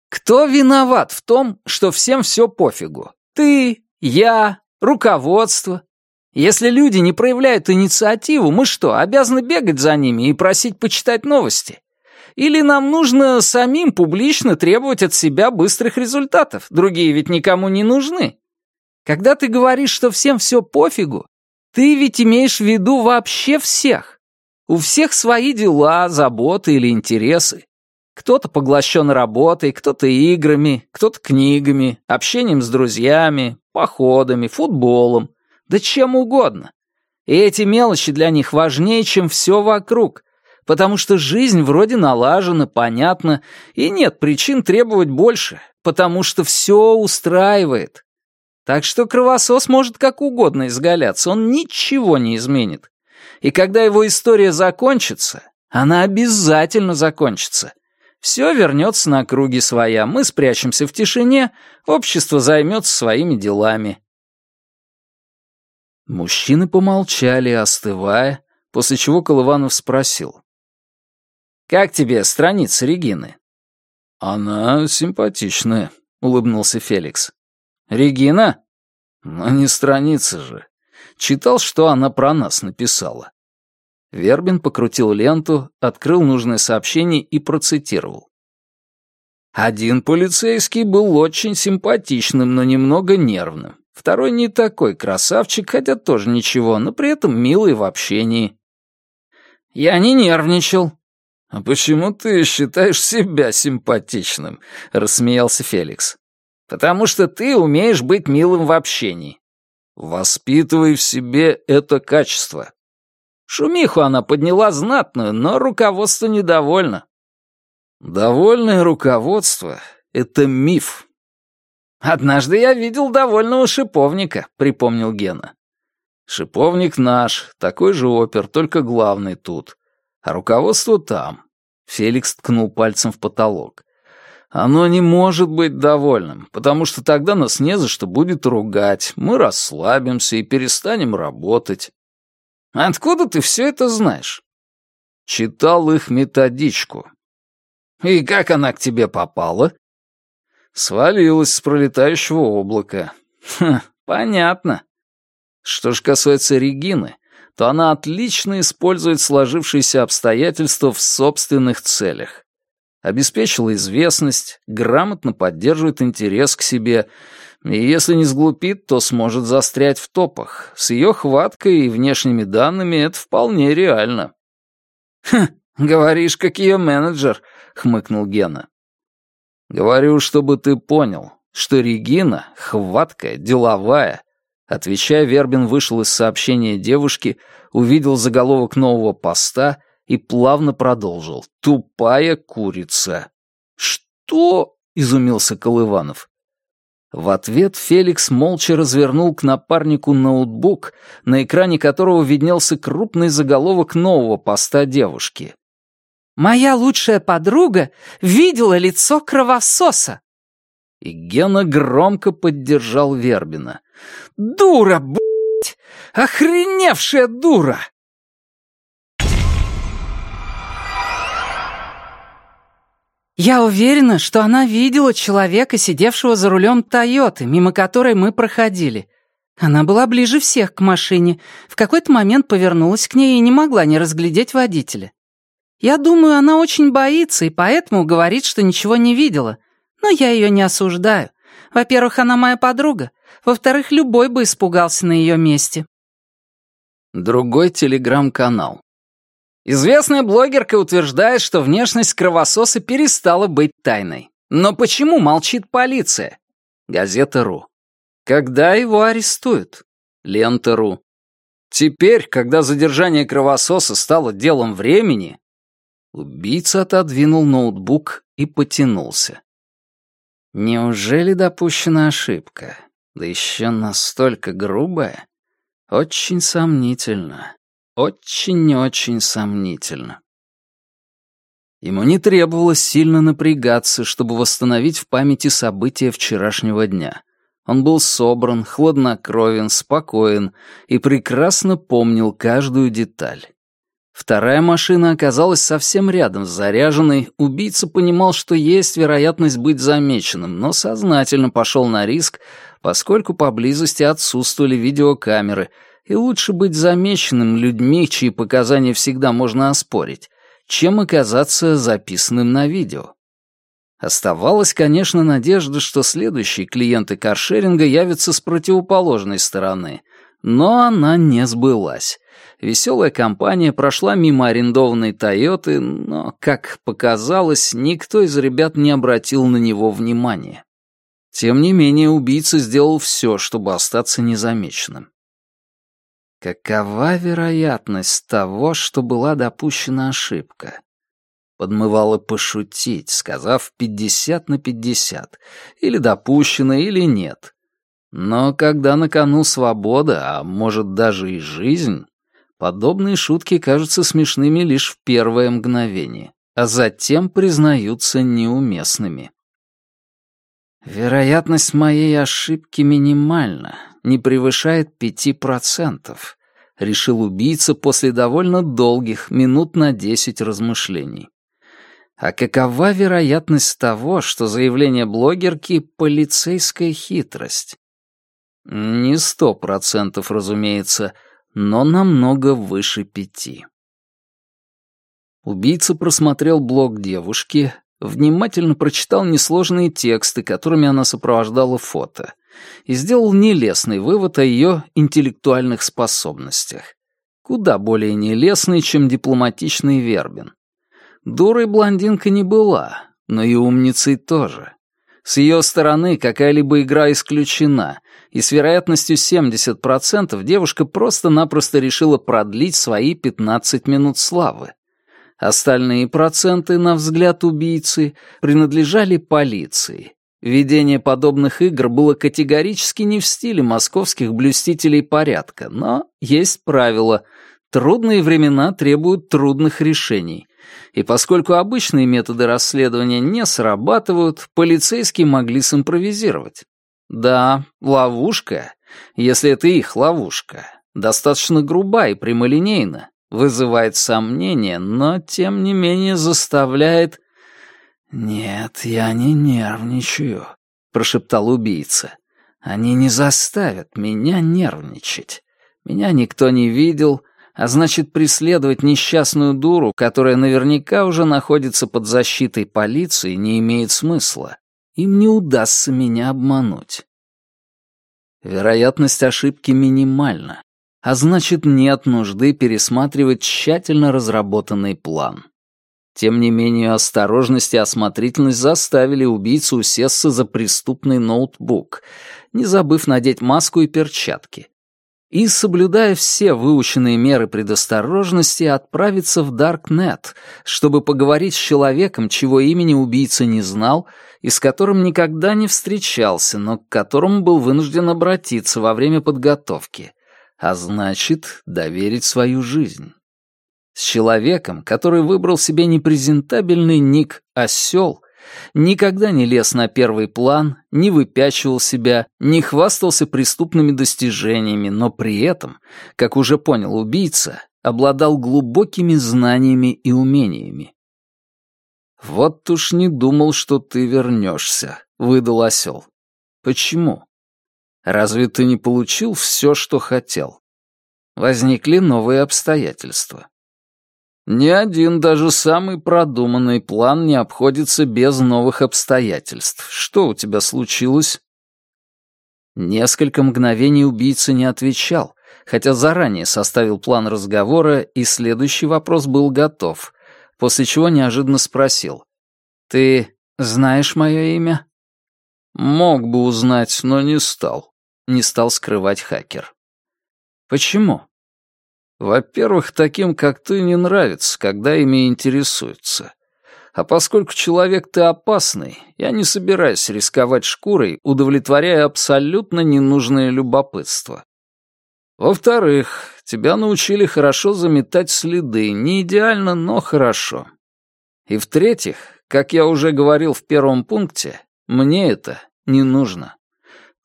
«Кто виноват в том, что всем все пофигу? Ты, я, руководство. Если люди не проявляют инициативу, мы что, обязаны бегать за ними и просить почитать новости? Или нам нужно самим публично требовать от себя быстрых результатов? Другие ведь никому не нужны. Когда ты говоришь, что всем все пофигу, ты ведь имеешь в виду вообще всех. У всех свои дела, заботы или интересы. Кто-то поглощен работой, кто-то играми, кто-то книгами, общением с друзьями, походами, футболом, да чем угодно. И эти мелочи для них важнее, чем все вокруг, потому что жизнь вроде налажена, понятна, и нет причин требовать больше, потому что все устраивает. Так что кровосос может как угодно изгаляться, он ничего не изменит. И когда его история закончится, она обязательно закончится. Все вернется на круги своя, мы спрячемся в тишине, общество займется своими делами. Мужчины помолчали, остывая, после чего Колыванов спросил. «Как тебе страница Регины?» «Она симпатичная», — улыбнулся Феликс. «Регина?» «Но не страница же. Читал, что она про нас написала». Вербин покрутил ленту, открыл нужное сообщение и процитировал. Один полицейский был очень симпатичным, но немного нервным. Второй не такой красавчик, хотя тоже ничего, но при этом милый в общении. «Я не нервничал». «А почему ты считаешь себя симпатичным?» — рассмеялся Феликс. Потому что ты умеешь быть милым в общении. Воспитывай в себе это качество. Шумиху она подняла знатную, но руководство недовольно. Довольное руководство — это миф. «Однажды я видел довольного шиповника», — припомнил Гена. «Шиповник наш, такой же опер, только главный тут. А руководство там». Феликс ткнул пальцем в потолок. Оно не может быть довольным, потому что тогда нас не за что будет ругать, мы расслабимся и перестанем работать. Откуда ты все это знаешь? Читал их методичку. И как она к тебе попала? Свалилась с пролетающего облака. Хм, понятно. Что же касается Регины, то она отлично использует сложившиеся обстоятельства в собственных целях. Обеспечила известность, грамотно поддерживает интерес к себе, и если не сглупит, то сможет застрять в топах. С ее хваткой и внешними данными это вполне реально. «Хм, говоришь, как ее менеджер», — хмыкнул Гена. «Говорю, чтобы ты понял, что Регина хваткая, деловая, Отвечая, Вербин вышел из сообщения девушки, увидел заголовок нового поста и плавно продолжил. «Тупая курица». «Что?» — изумился Колыванов. В ответ Феликс молча развернул к напарнику ноутбук, на экране которого виднелся крупный заголовок нового поста девушки. «Моя лучшая подруга видела лицо кровососа!» И Гена громко поддержал Вербина. «Дура, блядь! Охреневшая дура!» «Я уверена, что она видела человека, сидевшего за рулем Тойоты, мимо которой мы проходили. Она была ближе всех к машине, в какой-то момент повернулась к ней и не могла не разглядеть водителя. Я думаю, она очень боится и поэтому говорит, что ничего не видела. Но я ее не осуждаю. Во-первых, она моя подруга. Во-вторых, любой бы испугался на ее месте. Другой телеграм-канал. Известная блогерка утверждает, что внешность кровососа перестала быть тайной. Но почему молчит полиция? Газета.ру. Когда его арестуют? Лента.ру. Теперь, когда задержание кровососа стало делом времени, убийца отодвинул ноутбук и потянулся. Неужели допущена ошибка? Да еще настолько грубая? Очень сомнительно. Очень-очень сомнительно. Ему не требовалось сильно напрягаться, чтобы восстановить в памяти события вчерашнего дня. Он был собран, хладнокровен, спокоен и прекрасно помнил каждую деталь. Вторая машина оказалась совсем рядом с заряженной. Убийца понимал, что есть вероятность быть замеченным, но сознательно пошел на риск, поскольку поблизости отсутствовали видеокамеры, и лучше быть замеченным людьми, чьи показания всегда можно оспорить, чем оказаться записанным на видео. Оставалась, конечно, надежда, что следующие клиенты каршеринга явятся с противоположной стороны, но она не сбылась. Веселая компания прошла мимо арендованной «Тойоты», но, как показалось, никто из ребят не обратил на него внимания. Тем не менее, убийца сделал все, чтобы остаться незамеченным. Какова вероятность того, что была допущена ошибка? Подмывало пошутить, сказав пятьдесят на пятьдесят, или допущено, или нет. Но когда на кону свобода, а может даже и жизнь, Подобные шутки кажутся смешными лишь в первое мгновение, а затем признаются неуместными. Вероятность моей ошибки минимальна, не превышает пяти процентов, решил убийца после довольно долгих, минут на десять размышлений. А какова вероятность того, что заявление блогерки — полицейская хитрость? Не сто процентов, разумеется, — но намного выше пяти. Убийца просмотрел блог девушки, внимательно прочитал несложные тексты, которыми она сопровождала фото, и сделал нелестный вывод о ее интеллектуальных способностях. Куда более нелестный, чем дипломатичный Вербин. Дурой блондинка не была, но и умницей тоже. С ее стороны какая-либо игра исключена, и с вероятностью 70% девушка просто-напросто решила продлить свои 15 минут славы. Остальные проценты, на взгляд убийцы, принадлежали полиции. Ведение подобных игр было категорически не в стиле московских блюстителей порядка, но есть правило — Трудные времена требуют трудных решений. И поскольку обычные методы расследования не срабатывают, полицейские могли симпровизировать. Да, ловушка, если это их ловушка, достаточно груба и прямолинейна, вызывает сомнения, но тем не менее заставляет... «Нет, я не нервничаю», — прошептал убийца. «Они не заставят меня нервничать. Меня никто не видел, а значит, преследовать несчастную дуру, которая наверняка уже находится под защитой полиции, не имеет смысла. Им не удастся меня обмануть. Вероятность ошибки минимальна, а значит, нет нужды пересматривать тщательно разработанный план. Тем не менее, осторожность и осмотрительность заставили убийцу усесться за преступный ноутбук, не забыв надеть маску и перчатки. И, соблюдая все выученные меры предосторожности, отправиться в Даркнет, чтобы поговорить с человеком, чего имени убийца не знал и с которым никогда не встречался, но к которому был вынужден обратиться во время подготовки, а значит, доверить свою жизнь. С человеком, который выбрал себе непрезентабельный ник «Осел», никогда не лез на первый план, не выпячивал себя, не хвастался преступными достижениями, но при этом, как уже понял убийца, обладал глубокими знаниями и умениями. «Вот уж не думал, что ты вернешься», — выдал осел. «Почему? Разве ты не получил все, что хотел? Возникли новые обстоятельства. Ни один, даже самый продуманный план не обходится без новых обстоятельств. Что у тебя случилось?» Несколько мгновений убийца не отвечал, хотя заранее составил план разговора, и следующий вопрос был готов, после чего неожиданно спросил. «Ты знаешь мое имя?» «Мог бы узнать, но не стал», — не стал скрывать хакер. «Почему?» Во-первых, таким, как ты, не нравится, когда ими интересуются. А поскольку человек ты опасный, я не собираюсь рисковать шкурой, удовлетворяя абсолютно ненужное любопытство. Во-вторых, тебя научили хорошо заметать следы, не идеально, но хорошо. И в-третьих, как я уже говорил в первом пункте, мне это не нужно.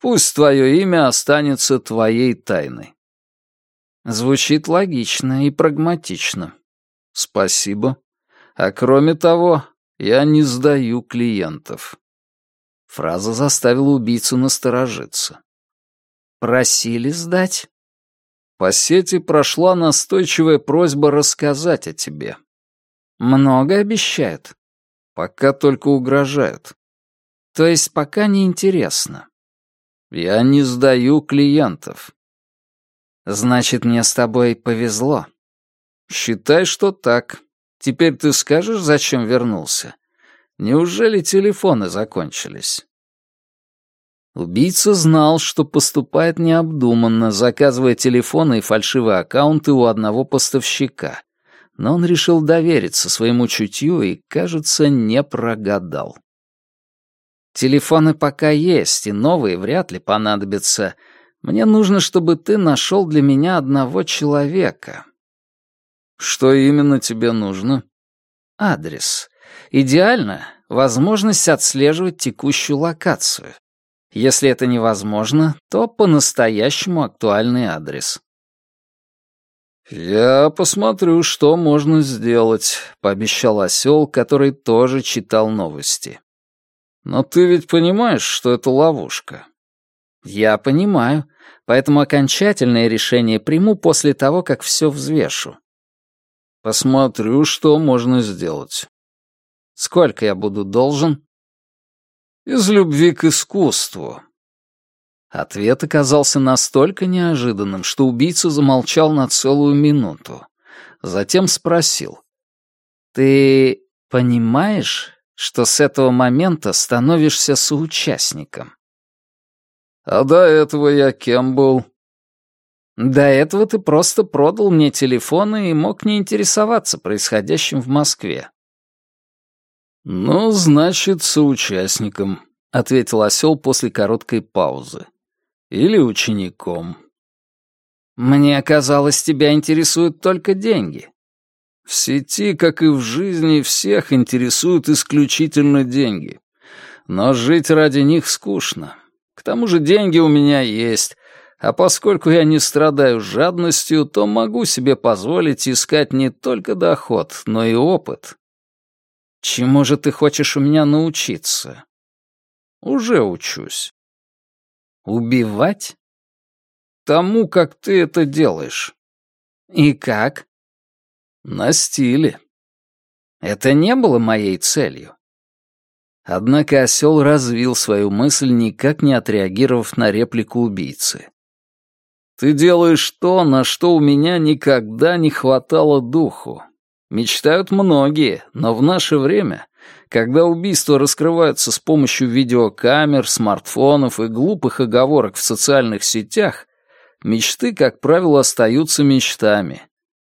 Пусть твое имя останется твоей тайной. Звучит логично и прагматично. Спасибо. А кроме того, я не сдаю клиентов. Фраза заставила убийцу насторожиться. Просили сдать? По сети прошла настойчивая просьба рассказать о тебе. Много обещают? Пока только угрожают. То есть пока не интересно. Я не сдаю клиентов. Значит, мне с тобой повезло. Считай, что так. Теперь ты скажешь, зачем вернулся? Неужели телефоны закончились? Убийца знал, что поступает необдуманно, заказывая телефоны и фальшивые аккаунты у одного поставщика. Но он решил довериться своему чутью и, кажется, не прогадал. Телефоны пока есть, и новые вряд ли понадобятся — мне нужно, чтобы ты нашел для меня одного человека». «Что именно тебе нужно?» «Адрес. Идеально — возможность отслеживать текущую локацию. Если это невозможно, то по-настоящему актуальный адрес». «Я посмотрю, что можно сделать», — пообещал осел, который тоже читал новости. «Но ты ведь понимаешь, что это ловушка?» «Я понимаю, поэтому окончательное решение приму после того, как все взвешу». «Посмотрю, что можно сделать». «Сколько я буду должен?» «Из любви к искусству». Ответ оказался настолько неожиданным, что убийца замолчал на целую минуту. Затем спросил. «Ты понимаешь, что с этого момента становишься соучастником?» А до этого я кем был? До этого ты просто продал мне телефон и мог не интересоваться происходящим в Москве. Ну, значит, соучастником, ответил осел после короткой паузы. Или учеником. Мне казалось, тебя интересуют только деньги. В сети, как и в жизни, всех интересуют исключительно деньги. Но жить ради них скучно. К тому же деньги у меня есть, а поскольку я не страдаю жадностью, то могу себе позволить искать не только доход, но и опыт. Чему же ты хочешь у меня научиться? Уже учусь. Убивать? тому, как ты это делаешь». «И как?» «На стиле». «Это не было моей целью». Однако осел развил свою мысль, никак не отреагировав на реплику убийцы. «Ты делаешь то, на что у меня никогда не хватало духу. Мечтают многие, но в наше время, когда убийства раскрываются с помощью видеокамер, смартфонов и глупых оговорок в социальных сетях, мечты, как правило, остаются мечтами.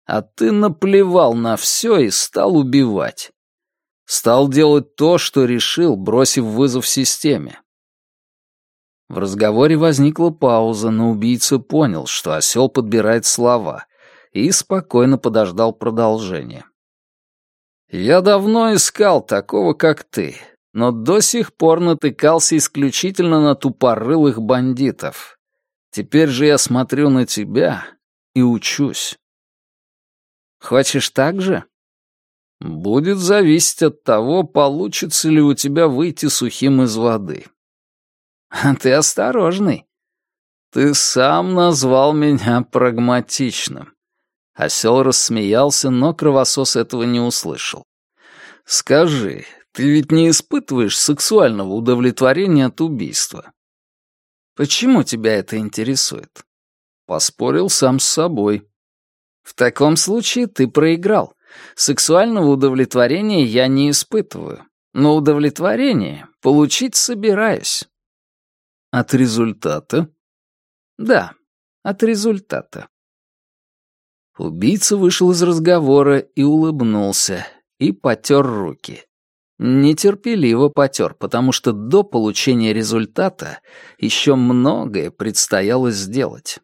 А ты наплевал на все и стал убивать. Стал делать то, что решил, бросив вызов системе. В разговоре возникла пауза, но убийца понял, что осел подбирает слова, и спокойно подождал продолжения. «Я давно искал такого, как ты, но до сих пор натыкался исключительно на тупорылых бандитов. Теперь же я смотрю на тебя и учусь». «Хочешь так же?» «Будет зависеть от того, получится ли у тебя выйти сухим из воды». А ты осторожный. Ты сам назвал меня прагматичным. Осел рассмеялся, но кровосос этого не услышал. Скажи, ты ведь не испытываешь сексуального удовлетворения от убийства? Почему тебя это интересует? Поспорил сам с собой. В таком случае ты проиграл. Сексуального удовлетворения я не испытываю, но удовлетворение получить собираюсь. От результата? Да, от результата. Убийца вышел из разговора и улыбнулся, и потер руки. Нетерпеливо потер, потому что до получения результата еще многое предстояло сделать.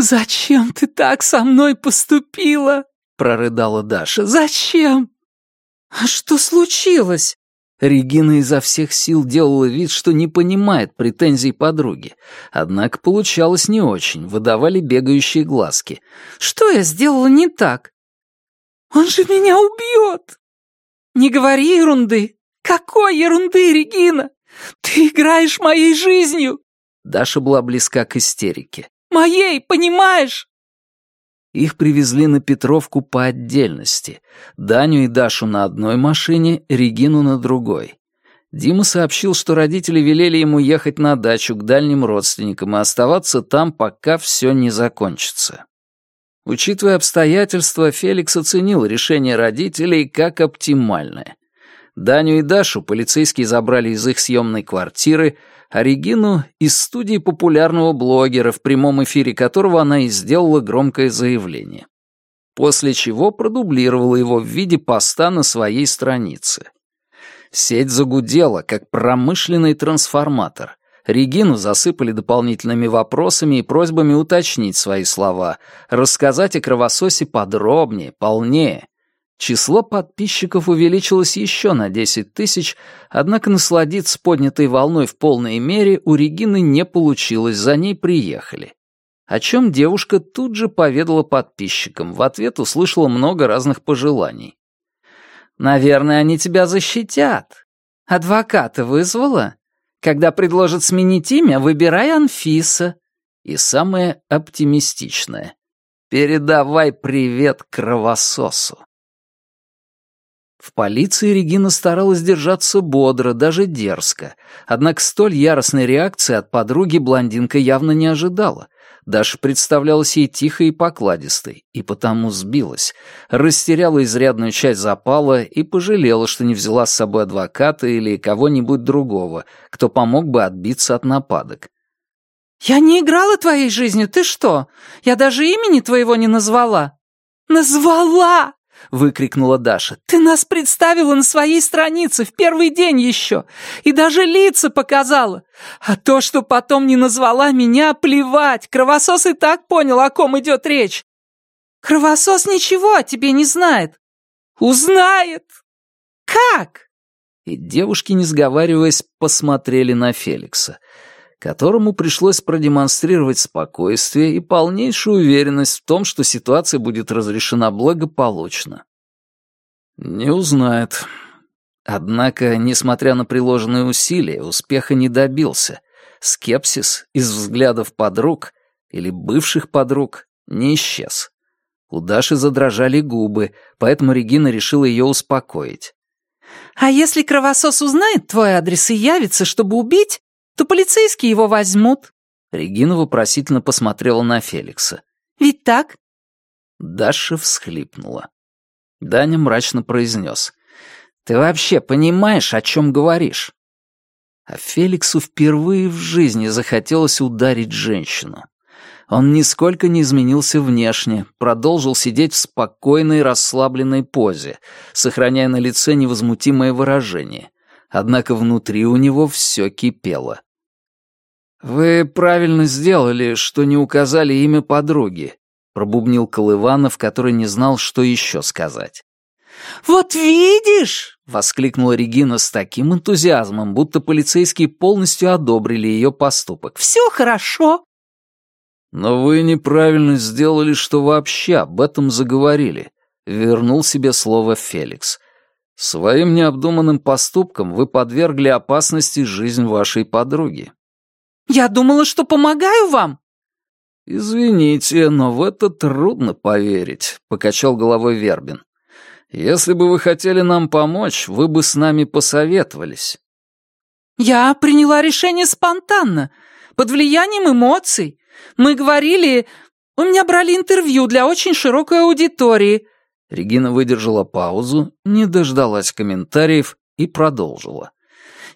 «Зачем ты так со мной поступила?» — прорыдала Даша. «Зачем?» «А что случилось?» Регина изо всех сил делала вид, что не понимает претензий подруги. Однако получалось не очень, выдавали бегающие глазки. «Что я сделала не так?» «Он же меня убьет!» «Не говори ерунды!» «Какой ерунды, Регина! Ты играешь моей жизнью!» Даша была близка к истерике. «Моей, понимаешь?» Их привезли на Петровку по отдельности. Даню и Дашу на одной машине, Регину на другой. Дима сообщил, что родители велели ему ехать на дачу к дальним родственникам и оставаться там, пока все не закончится. Учитывая обстоятельства, Феликс оценил решение родителей как оптимальное. Даню и Дашу полицейские забрали из их съемной квартиры, Регину — из студии популярного блогера, в прямом эфире которого она и сделала громкое заявление. После чего продублировала его в виде поста на своей странице. Сеть загудела, как промышленный трансформатор. Регину засыпали дополнительными вопросами и просьбами уточнить свои слова, рассказать о кровососе подробнее, полнее — Число подписчиков увеличилось еще на 10 тысяч, однако насладиться поднятой волной в полной мере у Регины не получилось, за ней приехали. О чем девушка тут же поведала подписчикам, в ответ услышала много разных пожеланий. «Наверное, они тебя защитят. Адвоката вызвала? Когда предложат сменить имя, выбирай Анфиса». И самое оптимистичное. «Передавай привет кровососу». В полиции Регина старалась держаться бодро, даже дерзко. Однако столь яростной реакции от подруги блондинка явно не ожидала. Даша представлялась ей тихой и покладистой, и потому сбилась. Растеряла изрядную часть запала и пожалела, что не взяла с собой адвоката или кого-нибудь другого, кто помог бы отбиться от нападок. «Я не играла твоей жизнью, ты что? Я даже имени твоего не назвала». «Назвала!» — выкрикнула Даша. «Ты нас представила на своей странице в первый день еще, и даже лица показала. А то, что потом не назвала меня, плевать. Кровосос и так понял, о ком идет речь. Кровосос ничего о тебе не знает. Узнает. Как?» И девушки, не сговариваясь, посмотрели на Феликса которому пришлось продемонстрировать спокойствие и полнейшую уверенность в том, что ситуация будет разрешена благополучно. «Не узнает». Однако, несмотря на приложенные усилия, успеха не добился. Скепсис из взглядов подруг или бывших подруг не исчез. У Даши задрожали губы, поэтому Регина решила ее успокоить. «А если кровосос узнает твой адрес и явится, чтобы убить, то полицейские его возьмут». Регина вопросительно посмотрела на Феликса. «Ведь так?» Даша всхлипнула. Даня мрачно произнес. «Ты вообще понимаешь, о чем говоришь?» А Феликсу впервые в жизни захотелось ударить женщину. Он нисколько не изменился внешне, продолжил сидеть в спокойной, расслабленной позе, сохраняя на лице невозмутимое выражение. Однако внутри у него все кипело. «Вы правильно сделали, что не указали имя подруги», пробубнил Колыванов, который не знал, что еще сказать. «Вот видишь!» — воскликнула Регина с таким энтузиазмом, будто полицейские полностью одобрили ее поступок. «Все хорошо. «Но вы неправильно сделали, что вообще об этом заговорили», — вернул себе слово Феликс. «Своим необдуманным поступком вы подвергли опасности жизнь вашей подруги». «Я думала, что помогаю вам». «Извините, но в это трудно поверить», — покачал головой Вербин. «Если бы вы хотели нам помочь, вы бы с нами посоветовались». «Я приняла решение спонтанно, под влиянием эмоций. Мы говорили... У меня брали интервью для очень широкой аудитории». Регина выдержала паузу, не дождалась комментариев и продолжила.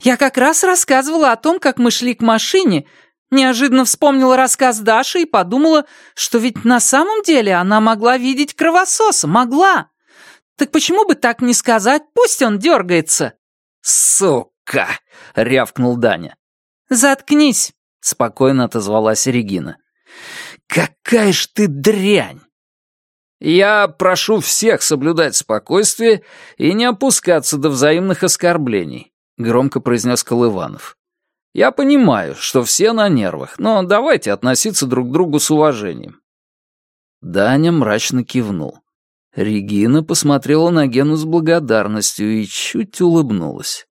«Я как раз рассказывала о том, как мы шли к машине, неожиданно вспомнила рассказ Даши и подумала, что ведь на самом деле она могла видеть кровососа, могла. Так почему бы так не сказать, пусть он дергается?» «Сука!» — рявкнул Даня. «Заткнись!» — спокойно отозвалась Регина. «Какая ж ты дрянь!» «Я прошу всех соблюдать спокойствие и не опускаться до взаимных оскорблений», — громко произнес Колыванов. «Я понимаю, что все на нервах, но давайте относиться друг к другу с уважением». Даня мрачно кивнул. Регина посмотрела на Гену с благодарностью и чуть улыбнулась.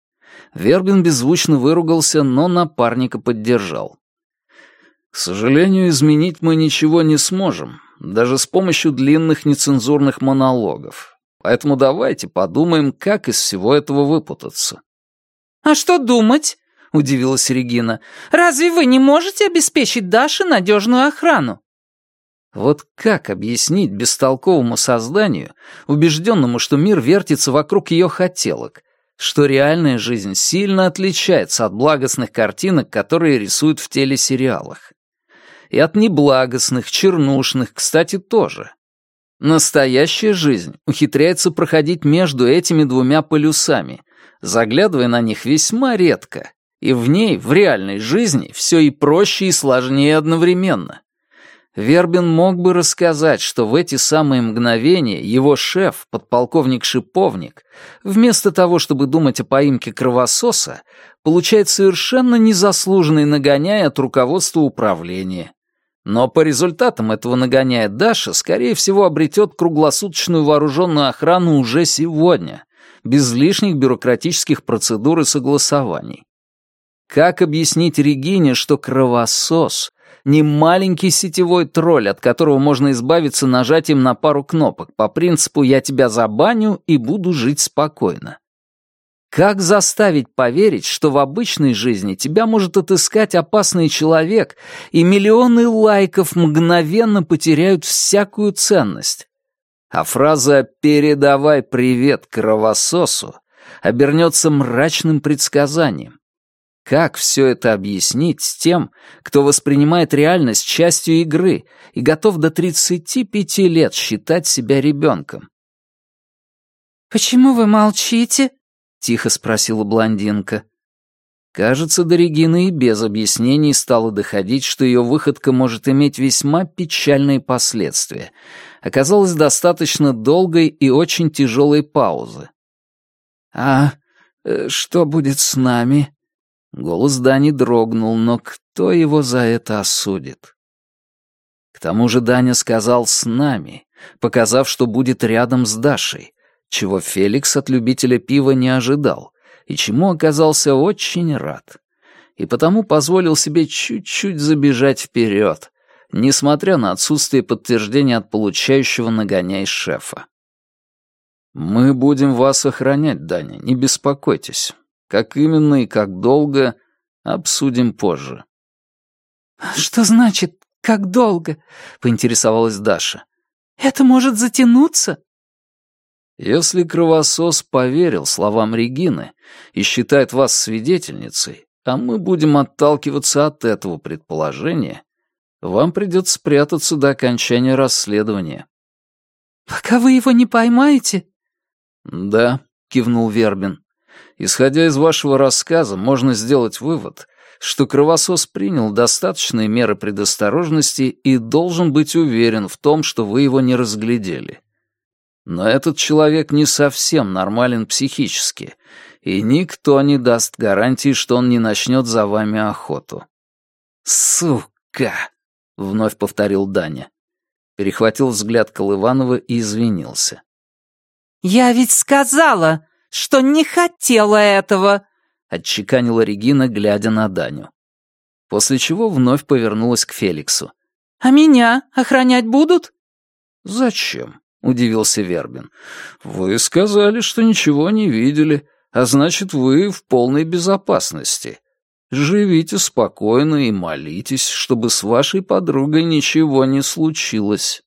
Вербин беззвучно выругался, но напарника поддержал. К сожалению, изменить мы ничего не сможем, даже с помощью длинных нецензурных монологов. Поэтому давайте подумаем, как из всего этого выпутаться. «А что думать?» — удивилась Регина. «Разве вы не можете обеспечить Даше надежную охрану?» Вот как объяснить бестолковому созданию, убежденному, что мир вертится вокруг ее хотелок, что реальная жизнь сильно отличается от благостных картинок, которые рисуют в телесериалах? И от неблагостных, чернушных, кстати, тоже. Настоящая жизнь ухитряется проходить между этими двумя полюсами, заглядывая на них весьма редко, и в ней, в реальной жизни, все и проще, и сложнее одновременно. Вербин мог бы рассказать, что в эти самые мгновения его шеф, подполковник Шиповник, вместо того, чтобы думать о поимке кровососа, получает совершенно незаслуженный нагоняй от руководства управления, но по результатам этого нагоняя Даша, скорее всего, обретет круглосуточную вооруженную охрану уже сегодня, без лишних бюрократических процедур и согласований. Как объяснить Регине, что кровосос — не маленький сетевой тролль, от которого можно избавиться нажатием на пару кнопок по принципу «я тебя забаню и буду жить спокойно»? Как заставить поверить, что в обычной жизни тебя может отыскать опасный человек, и миллионы лайков мгновенно потеряют всякую ценность? А фраза «передавай привет кровососу» обернется мрачным предсказанием. Как все это объяснить с тем, кто воспринимает реальность частью игры и готов до 35 лет считать себя ребенком? «Почему вы молчите?» — тихо спросила блондинка. Кажется, до Регины и без объяснений стало доходить, что ее выходка может иметь весьма печальные последствия. Оказалось достаточно долгой и очень тяжелой паузы. «А э, что будет с нами?» Голос Дани дрогнул, но кто его за это осудит? К тому же Даня сказал «с нами», показав, что будет рядом с Дашей, чего Феликс от любителя пива не ожидал, и чему оказался очень рад. И потому позволил себе чуть-чуть забежать вперед, несмотря на отсутствие подтверждения от получающего нагоняй шефа. «Мы будем вас охранять, Даня, не беспокойтесь. Как именно и как долго, обсудим позже». «Что значит «как долго»?» — поинтересовалась Даша. «Это может затянуться?» Если кровосос поверил словам Регины и считает вас свидетельницей, а мы будем отталкиваться от этого предположения, вам придется спрятаться до окончания расследования. «Пока вы его не поймаете?» «Да», — кивнул Вербин. «Исходя из вашего рассказа, можно сделать вывод, что кровосос принял достаточные меры предосторожности и должен быть уверен в том, что вы его не разглядели. Но этот человек не совсем нормален психически, и никто не даст гарантии, что он не начнет за вами охоту». «Сука!» — вновь повторил Даня. Перехватил взгляд Колыванова и извинился. «Я ведь сказала, что не хотела этого!» — отчеканила Регина, глядя на Даню. После чего вновь повернулась к Феликсу. «А меня охранять будут?» «Зачем?» — удивился Вербин. «Вы сказали, что ничего не видели, а значит, вы в полной безопасности. Живите спокойно и молитесь, чтобы с вашей подругой ничего не случилось».